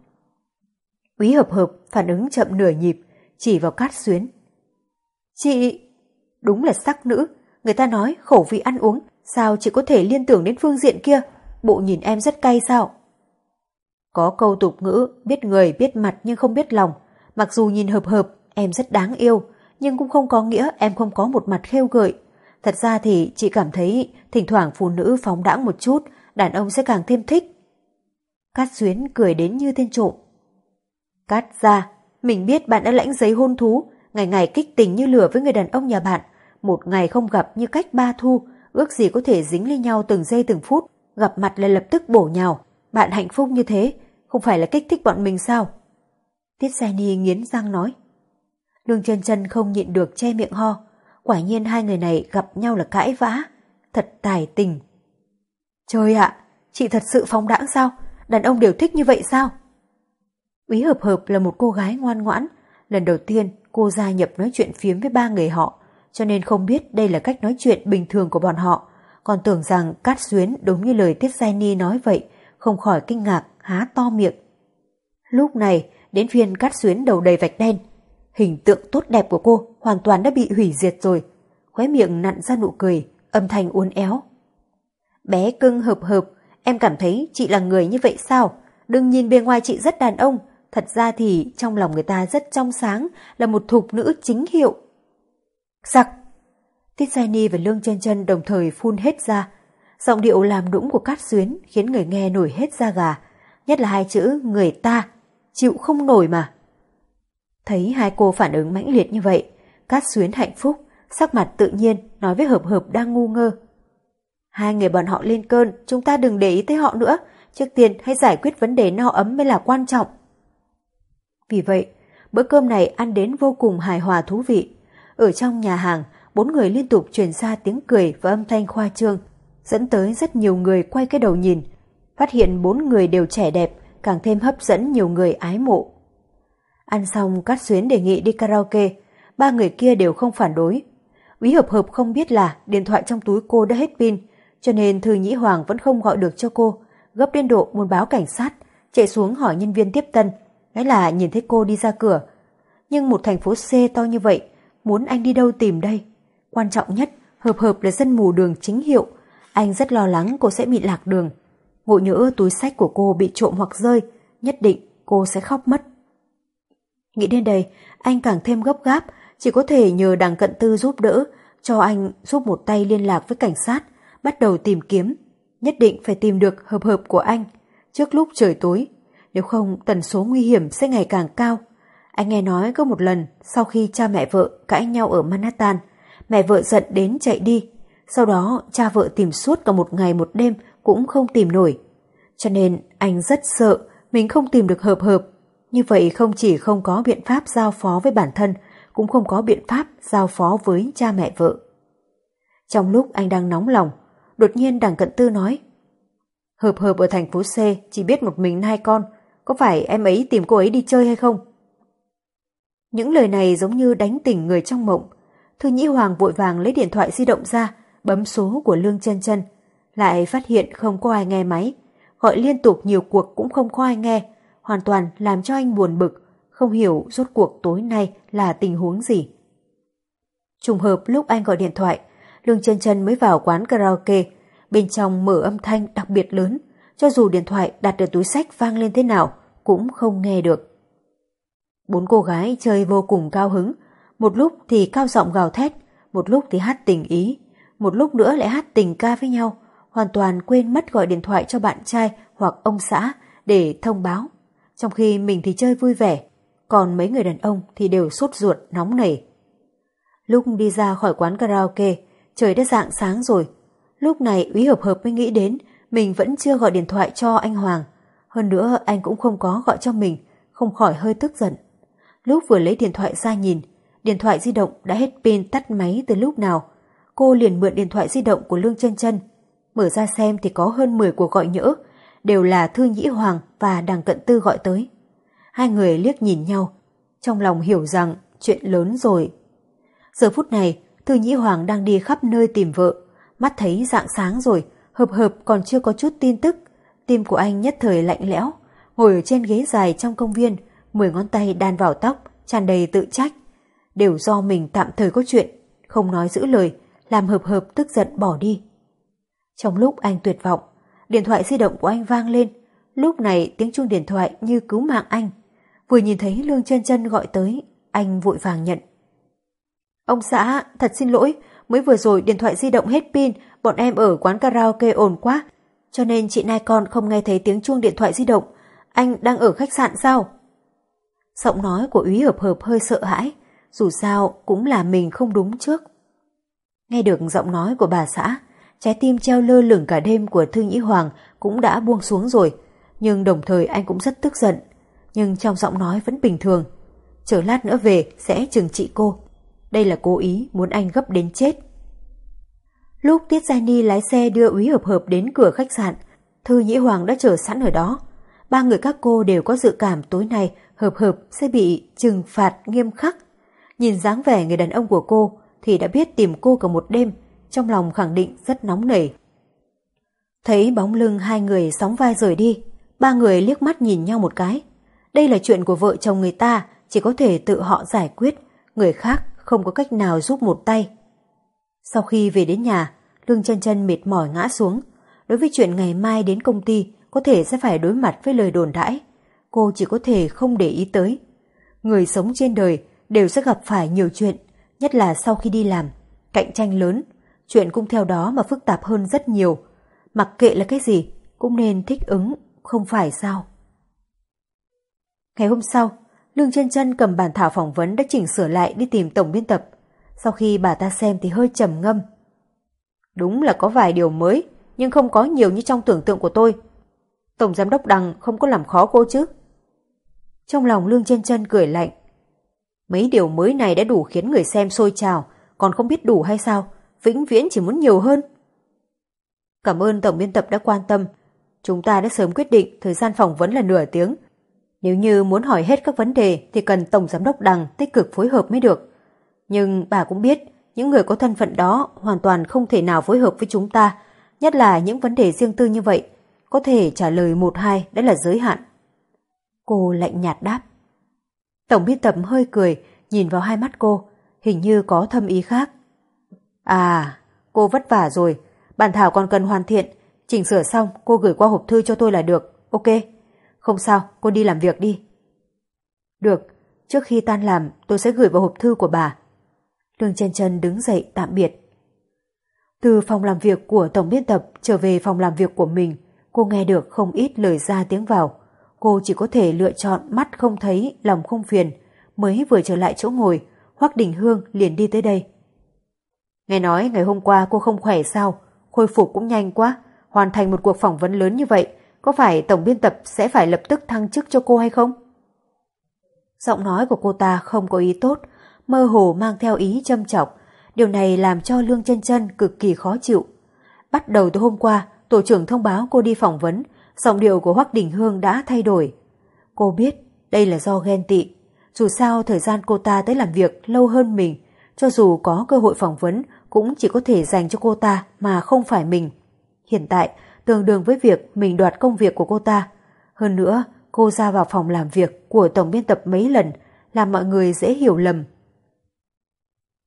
Quý hợp hợp phản ứng chậm nửa nhịp, chỉ vào cát xuyến. Chị... Đúng là sắc nữ, người ta nói khẩu vị ăn uống, sao chị có thể liên tưởng đến phương diện kia, bộ nhìn em rất cay sao? Có câu tục ngữ, biết người biết mặt nhưng không biết lòng, mặc dù nhìn hợp hợp, em rất đáng yêu, nhưng cũng không có nghĩa em không có một mặt khêu gợi. Thật ra thì chị cảm thấy thỉnh thoảng phụ nữ phóng đãng một chút, đàn ông sẽ càng thêm thích. Cát Xuyến cười đến như tên trộm. Cát ra, mình biết bạn đã lãnh giấy hôn thú, ngày ngày kích tình như lửa với người đàn ông nhà bạn, một ngày không gặp như cách ba thu, ước gì có thể dính lên nhau từng giây từng phút, gặp mặt là lập tức bổ nhào. Bạn hạnh phúc như thế, không phải là kích thích bọn mình sao? Tiết Sai Ni nghiến răng nói. Lương chân chân không nhịn được che miệng ho, quả nhiên hai người này gặp nhau là cãi vã, thật tài tình. Trời ạ, chị thật sự phóng đãng sao? Đàn ông đều thích như vậy sao? Úy Hợp Hợp là một cô gái ngoan ngoãn. Lần đầu tiên cô gia nhập nói chuyện phiếm với ba người họ, cho nên không biết đây là cách nói chuyện bình thường của bọn họ. Còn tưởng rằng Cát Xuyến đúng như lời Tiết Giai Ni nói vậy, không khỏi kinh ngạc, há to miệng. Lúc này, đến phiên Cát Xuyến đầu đầy vạch đen. Hình tượng tốt đẹp của cô hoàn toàn đã bị hủy diệt rồi. Khóe miệng nặn ra nụ cười, âm thanh uốn éo. Bé cưng hợp hợp, em cảm thấy chị là người như vậy sao? Đừng nhìn bề ngoài chị rất đàn ông, Thật ra thì trong lòng người ta rất trong sáng, là một thục nữ chính hiệu. Giặc! Tiết Giai Ni và Lương chân chân đồng thời phun hết ra. Giọng điệu làm đũng của Cát Xuyến khiến người nghe nổi hết da gà. Nhất là hai chữ người ta, chịu không nổi mà. Thấy hai cô phản ứng mãnh liệt như vậy, Cát Xuyến hạnh phúc, sắc mặt tự nhiên nói với Hợp Hợp đang ngu ngơ. Hai người bọn họ lên cơn, chúng ta đừng để ý tới họ nữa, trước tiên hãy giải quyết vấn đề no ấm mới là quan trọng. Vì vậy, bữa cơm này ăn đến vô cùng hài hòa thú vị. Ở trong nhà hàng, bốn người liên tục truyền ra tiếng cười và âm thanh khoa trương, dẫn tới rất nhiều người quay cái đầu nhìn, phát hiện bốn người đều trẻ đẹp, càng thêm hấp dẫn nhiều người ái mộ. Ăn xong Cát Xuyến đề nghị đi karaoke, ba người kia đều không phản đối. Úy Hợp Hợp không biết là điện thoại trong túi cô đã hết pin, cho nên Thư Nhĩ Hoàng vẫn không gọi được cho cô, gấp đến độ muốn báo cảnh sát, chạy xuống hỏi nhân viên tiếp tân Đấy là nhìn thấy cô đi ra cửa. Nhưng một thành phố C to như vậy, muốn anh đi đâu tìm đây? Quan trọng nhất, hợp hợp là dân mù đường chính hiệu. Anh rất lo lắng cô sẽ bị lạc đường. Ngộ nhỡ túi sách của cô bị trộm hoặc rơi, nhất định cô sẽ khóc mất. Nghĩ đến đây, anh càng thêm gấp gáp, chỉ có thể nhờ đằng cận tư giúp đỡ, cho anh giúp một tay liên lạc với cảnh sát, bắt đầu tìm kiếm. Nhất định phải tìm được hợp hợp của anh, trước lúc trời tối. Nếu không, tần số nguy hiểm sẽ ngày càng cao. Anh nghe nói có một lần, sau khi cha mẹ vợ cãi nhau ở Manhattan, mẹ vợ giận đến chạy đi. Sau đó, cha vợ tìm suốt cả một ngày một đêm cũng không tìm nổi. Cho nên anh rất sợ mình không tìm được hợp hợp. Như vậy không chỉ không có biện pháp giao phó với bản thân, cũng không có biện pháp giao phó với cha mẹ vợ. Trong lúc anh đang nóng lòng, đột nhiên đằng cận tư nói Hợp hợp ở thành phố C chỉ biết một mình hai con, có phải em ấy tìm cô ấy đi chơi hay không? Những lời này giống như đánh tỉnh người trong mộng. Thư Nhĩ Hoàng vội vàng lấy điện thoại di động ra, bấm số của Lương chân chân lại phát hiện không có ai nghe máy. Gọi liên tục nhiều cuộc cũng không có ai nghe, hoàn toàn làm cho anh buồn bực, không hiểu rốt cuộc tối nay là tình huống gì. Trùng hợp lúc anh gọi điện thoại, Lương chân chân mới vào quán karaoke, bên trong mở âm thanh đặc biệt lớn, cho dù điện thoại đặt ở túi sách vang lên thế nào cũng không nghe được. Bốn cô gái chơi vô cùng cao hứng, một lúc thì cao giọng gào thét, một lúc thì hát tình ý, một lúc nữa lại hát tình ca với nhau, hoàn toàn quên mất gọi điện thoại cho bạn trai hoặc ông xã để thông báo. Trong khi mình thì chơi vui vẻ, còn mấy người đàn ông thì đều sốt ruột nóng nảy. Lúc đi ra khỏi quán karaoke, trời đã dạng sáng rồi. Lúc này Úy Hợp Hợp mới nghĩ đến mình vẫn chưa gọi điện thoại cho anh Hoàng. Hơn nữa anh cũng không có gọi cho mình, không khỏi hơi tức giận. Lúc vừa lấy điện thoại ra nhìn, điện thoại di động đã hết pin tắt máy từ lúc nào. Cô liền mượn điện thoại di động của Lương chân chân Mở ra xem thì có hơn 10 cuộc gọi nhỡ, đều là Thư Nhĩ Hoàng và Đằng Cận Tư gọi tới. Hai người liếc nhìn nhau, trong lòng hiểu rằng chuyện lớn rồi. Giờ phút này, Thư Nhĩ Hoàng đang đi khắp nơi tìm vợ, mắt thấy dạng sáng rồi, hợp hợp còn chưa có chút tin tức. Tim của anh nhất thời lạnh lẽo, ngồi ở trên ghế dài trong công viên, mười ngón tay đan vào tóc, tràn đầy tự trách. Đều do mình tạm thời có chuyện, không nói giữ lời, làm hợp hợp tức giận bỏ đi. Trong lúc anh tuyệt vọng, điện thoại di động của anh vang lên. Lúc này tiếng chuông điện thoại như cứu mạng anh. Vừa nhìn thấy Lương chân chân gọi tới, anh vội vàng nhận. Ông xã, thật xin lỗi, mới vừa rồi điện thoại di động hết pin, bọn em ở quán karaoke ồn quá, cho nên chị nai con không nghe thấy tiếng chuông điện thoại di động. Anh đang ở khách sạn sao? Giọng nói của úy hợp hợp hơi sợ hãi, dù sao cũng là mình không đúng trước. Nghe được giọng nói của bà xã, trái tim treo lơ lửng cả đêm của Thư Nhĩ Hoàng cũng đã buông xuống rồi, nhưng đồng thời anh cũng rất tức giận, nhưng trong giọng nói vẫn bình thường. Chờ lát nữa về sẽ trừng trị cô. Đây là cố ý muốn anh gấp đến chết. Lúc Tiết Gia Ni lái xe đưa Úy Hợp Hợp đến cửa khách sạn, Thư Nhĩ Hoàng đã chờ sẵn ở đó. Ba người các cô đều có dự cảm tối nay Hợp Hợp sẽ bị trừng phạt nghiêm khắc. Nhìn dáng vẻ người đàn ông của cô thì đã biết tìm cô cả một đêm trong lòng khẳng định rất nóng nảy. Thấy bóng lưng hai người sóng vai rời đi, ba người liếc mắt nhìn nhau một cái. Đây là chuyện của vợ chồng người ta, chỉ có thể tự họ giải quyết, người khác không có cách nào giúp một tay. Sau khi về đến nhà, Lương chân chân mệt mỏi ngã xuống. Đối với chuyện ngày mai đến công ty, có thể sẽ phải đối mặt với lời đồn đãi. Cô chỉ có thể không để ý tới. Người sống trên đời đều sẽ gặp phải nhiều chuyện, nhất là sau khi đi làm. Cạnh tranh lớn, chuyện cũng theo đó mà phức tạp hơn rất nhiều. Mặc kệ là cái gì, cũng nên thích ứng, không phải sao. Ngày hôm sau, Lương chân chân cầm bản thảo phỏng vấn đã chỉnh sửa lại đi tìm tổng biên tập. Sau khi bà ta xem thì hơi trầm ngâm. Đúng là có vài điều mới, nhưng không có nhiều như trong tưởng tượng của tôi. Tổng giám đốc Đằng không có làm khó cô chứ. Trong lòng Lương chân chân cười lạnh. Mấy điều mới này đã đủ khiến người xem sôi trào, còn không biết đủ hay sao, vĩnh viễn chỉ muốn nhiều hơn. Cảm ơn Tổng biên tập đã quan tâm. Chúng ta đã sớm quyết định thời gian phỏng vấn là nửa tiếng. Nếu như muốn hỏi hết các vấn đề thì cần Tổng Giám đốc Đằng tích cực phối hợp mới được. Nhưng bà cũng biết những người có thân phận đó hoàn toàn không thể nào phối hợp với chúng ta, nhất là những vấn đề riêng tư như vậy, có thể trả lời một hai đã là giới hạn. Cô lạnh nhạt đáp. Tổng biên tập hơi cười, nhìn vào hai mắt cô, hình như có thâm ý khác. À, cô vất vả rồi, bản thảo còn cần hoàn thiện, chỉnh sửa xong cô gửi qua hộp thư cho tôi là được, ok. Không sao, cô đi làm việc đi. Được, trước khi tan làm tôi sẽ gửi vào hộp thư của bà. Lương chân chân đứng dậy tạm biệt. Từ phòng làm việc của tổng biên tập trở về phòng làm việc của mình, cô nghe được không ít lời ra tiếng vào. Cô chỉ có thể lựa chọn mắt không thấy, lòng không phiền. Mới vừa trở lại chỗ ngồi, Hoắc Đình Hương liền đi tới đây. Nghe nói ngày hôm qua cô không khỏe sao, khôi phục cũng nhanh quá, hoàn thành một cuộc phỏng vấn lớn như vậy, có phải tổng biên tập sẽ phải lập tức thăng chức cho cô hay không? Giọng nói của cô ta không có ý tốt, mơ hồ mang theo ý châm chọc. Điều này làm cho Lương chân chân cực kỳ khó chịu. Bắt đầu từ hôm qua, tổ trưởng thông báo cô đi phỏng vấn, giọng điệu của Hoắc Đình Hương đã thay đổi. Cô biết đây là do ghen tị. Dù sao thời gian cô ta tới làm việc lâu hơn mình, cho dù có cơ hội phỏng vấn cũng chỉ có thể dành cho cô ta mà không phải mình. Hiện tại, tương đương với việc mình đoạt công việc của cô ta. Hơn nữa, cô ra vào phòng làm việc của tổng biên tập mấy lần, làm mọi người dễ hiểu lầm.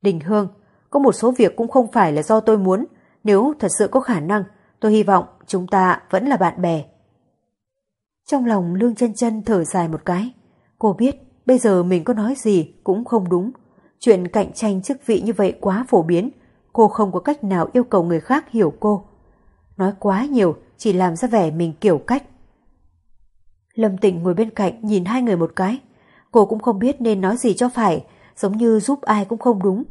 Đình Hương, có một số việc cũng không phải là do tôi muốn, nếu thật sự có khả năng, tôi hy vọng chúng ta vẫn là bạn bè. Trong lòng Lương chân chân thở dài một cái. Cô biết bây giờ mình có nói gì cũng không đúng. Chuyện cạnh tranh chức vị như vậy quá phổ biến. Cô không có cách nào yêu cầu người khác hiểu cô. Nói quá nhiều chỉ làm ra vẻ mình kiểu cách. Lâm Tịnh ngồi bên cạnh nhìn hai người một cái. Cô cũng không biết nên nói gì cho phải, giống như giúp ai cũng không đúng.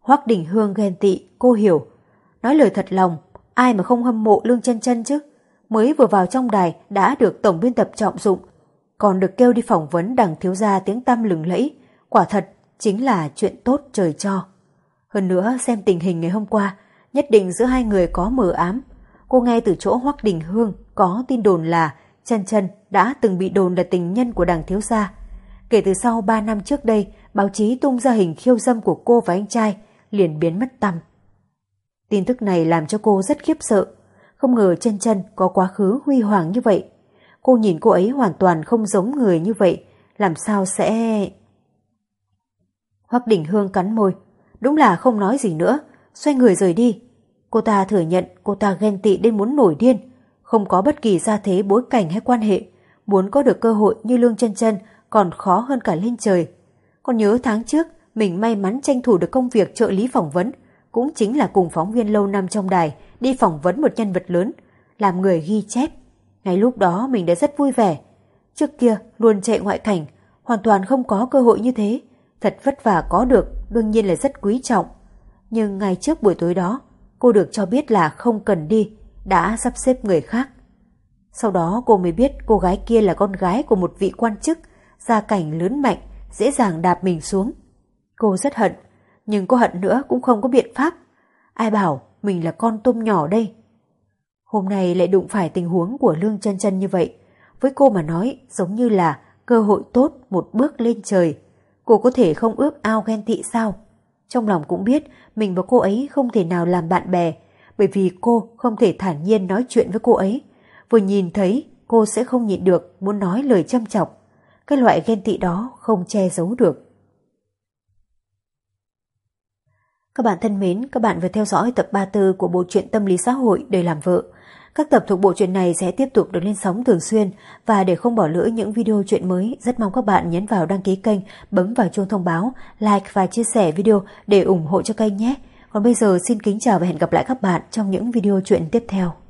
Hoắc Đình Hương ghen tị, cô hiểu. Nói lời thật lòng, ai mà không hâm mộ Lương chân chân chứ? mới vừa vào trong đài đã được tổng biên tập trọng dụng, còn được kêu đi phỏng vấn đằng thiếu gia tiếng tăm lừng lẫy, quả thật chính là chuyện tốt trời cho. Hơn nữa xem tình hình ngày hôm qua, nhất định giữa hai người có mờ ám. Cô nghe từ chỗ Hoắc Đình Hương có tin đồn là chân chân đã từng bị đồn là tình nhân của đảng thiếu gia. Kể từ sau 3 năm trước đây, báo chí tung ra hình khiêu dâm của cô và anh trai, liền biến mất tăm. Tin tức này làm cho cô rất khiếp sợ, không ngờ chân chân có quá khứ huy hoàng như vậy. Cô nhìn cô ấy hoàn toàn không giống người như vậy, làm sao sẽ... Hoắc Đình Hương cắn môi, đúng là không nói gì nữa, xoay người rời đi. Cô ta thừa nhận cô ta ghen tị đến muốn nổi điên, không có bất kỳ gia thế bối cảnh hay quan hệ, muốn có được cơ hội như Lương chân chân còn khó hơn cả lên trời. Còn nhớ tháng trước, mình may mắn tranh thủ được công việc trợ lý phỏng vấn, cũng chính là cùng phóng viên lâu năm trong đài đi phỏng vấn một nhân vật lớn, làm người ghi chép. Ngay lúc đó mình đã rất vui vẻ. Trước kia luôn chạy ngoại cảnh, hoàn toàn không có cơ hội như thế. Thật vất vả có được, đương nhiên là rất quý trọng. Nhưng ngày trước buổi tối đó, cô được cho biết là không cần đi, đã sắp xếp người khác. Sau đó cô mới biết cô gái kia là con gái của một vị quan chức, gia cảnh lớn mạnh, dễ dàng đạp mình xuống. Cô rất hận, nhưng cô hận nữa cũng không có biện pháp. Ai bảo mình là con tôm nhỏ đây. Hôm nay lại đụng phải tình huống của Lương chân chân như vậy. Với cô mà nói giống như là cơ hội tốt một bước lên trời. Cô có thể không ước ao ghen tị sao? Trong lòng cũng biết mình và cô ấy không thể nào làm bạn bè bởi vì cô không thể thản nhiên nói chuyện với cô ấy. Vừa nhìn thấy cô sẽ không nhịn được muốn nói lời chăm chọc. Cái loại ghen tị đó không che giấu được. Các bạn thân mến, các bạn vừa theo dõi tập 34 của bộ truyện tâm lý xã hội Đời làm vợ. Các tập thuộc bộ truyện này sẽ tiếp tục được lên sóng thường xuyên và để không bỏ lỡ những video truyện mới, rất mong các bạn nhấn vào đăng ký kênh, bấm vào chuông thông báo, like và chia sẻ video để ủng hộ cho kênh nhé. Còn bây giờ xin kính chào và hẹn gặp lại các bạn trong những video truyện tiếp theo.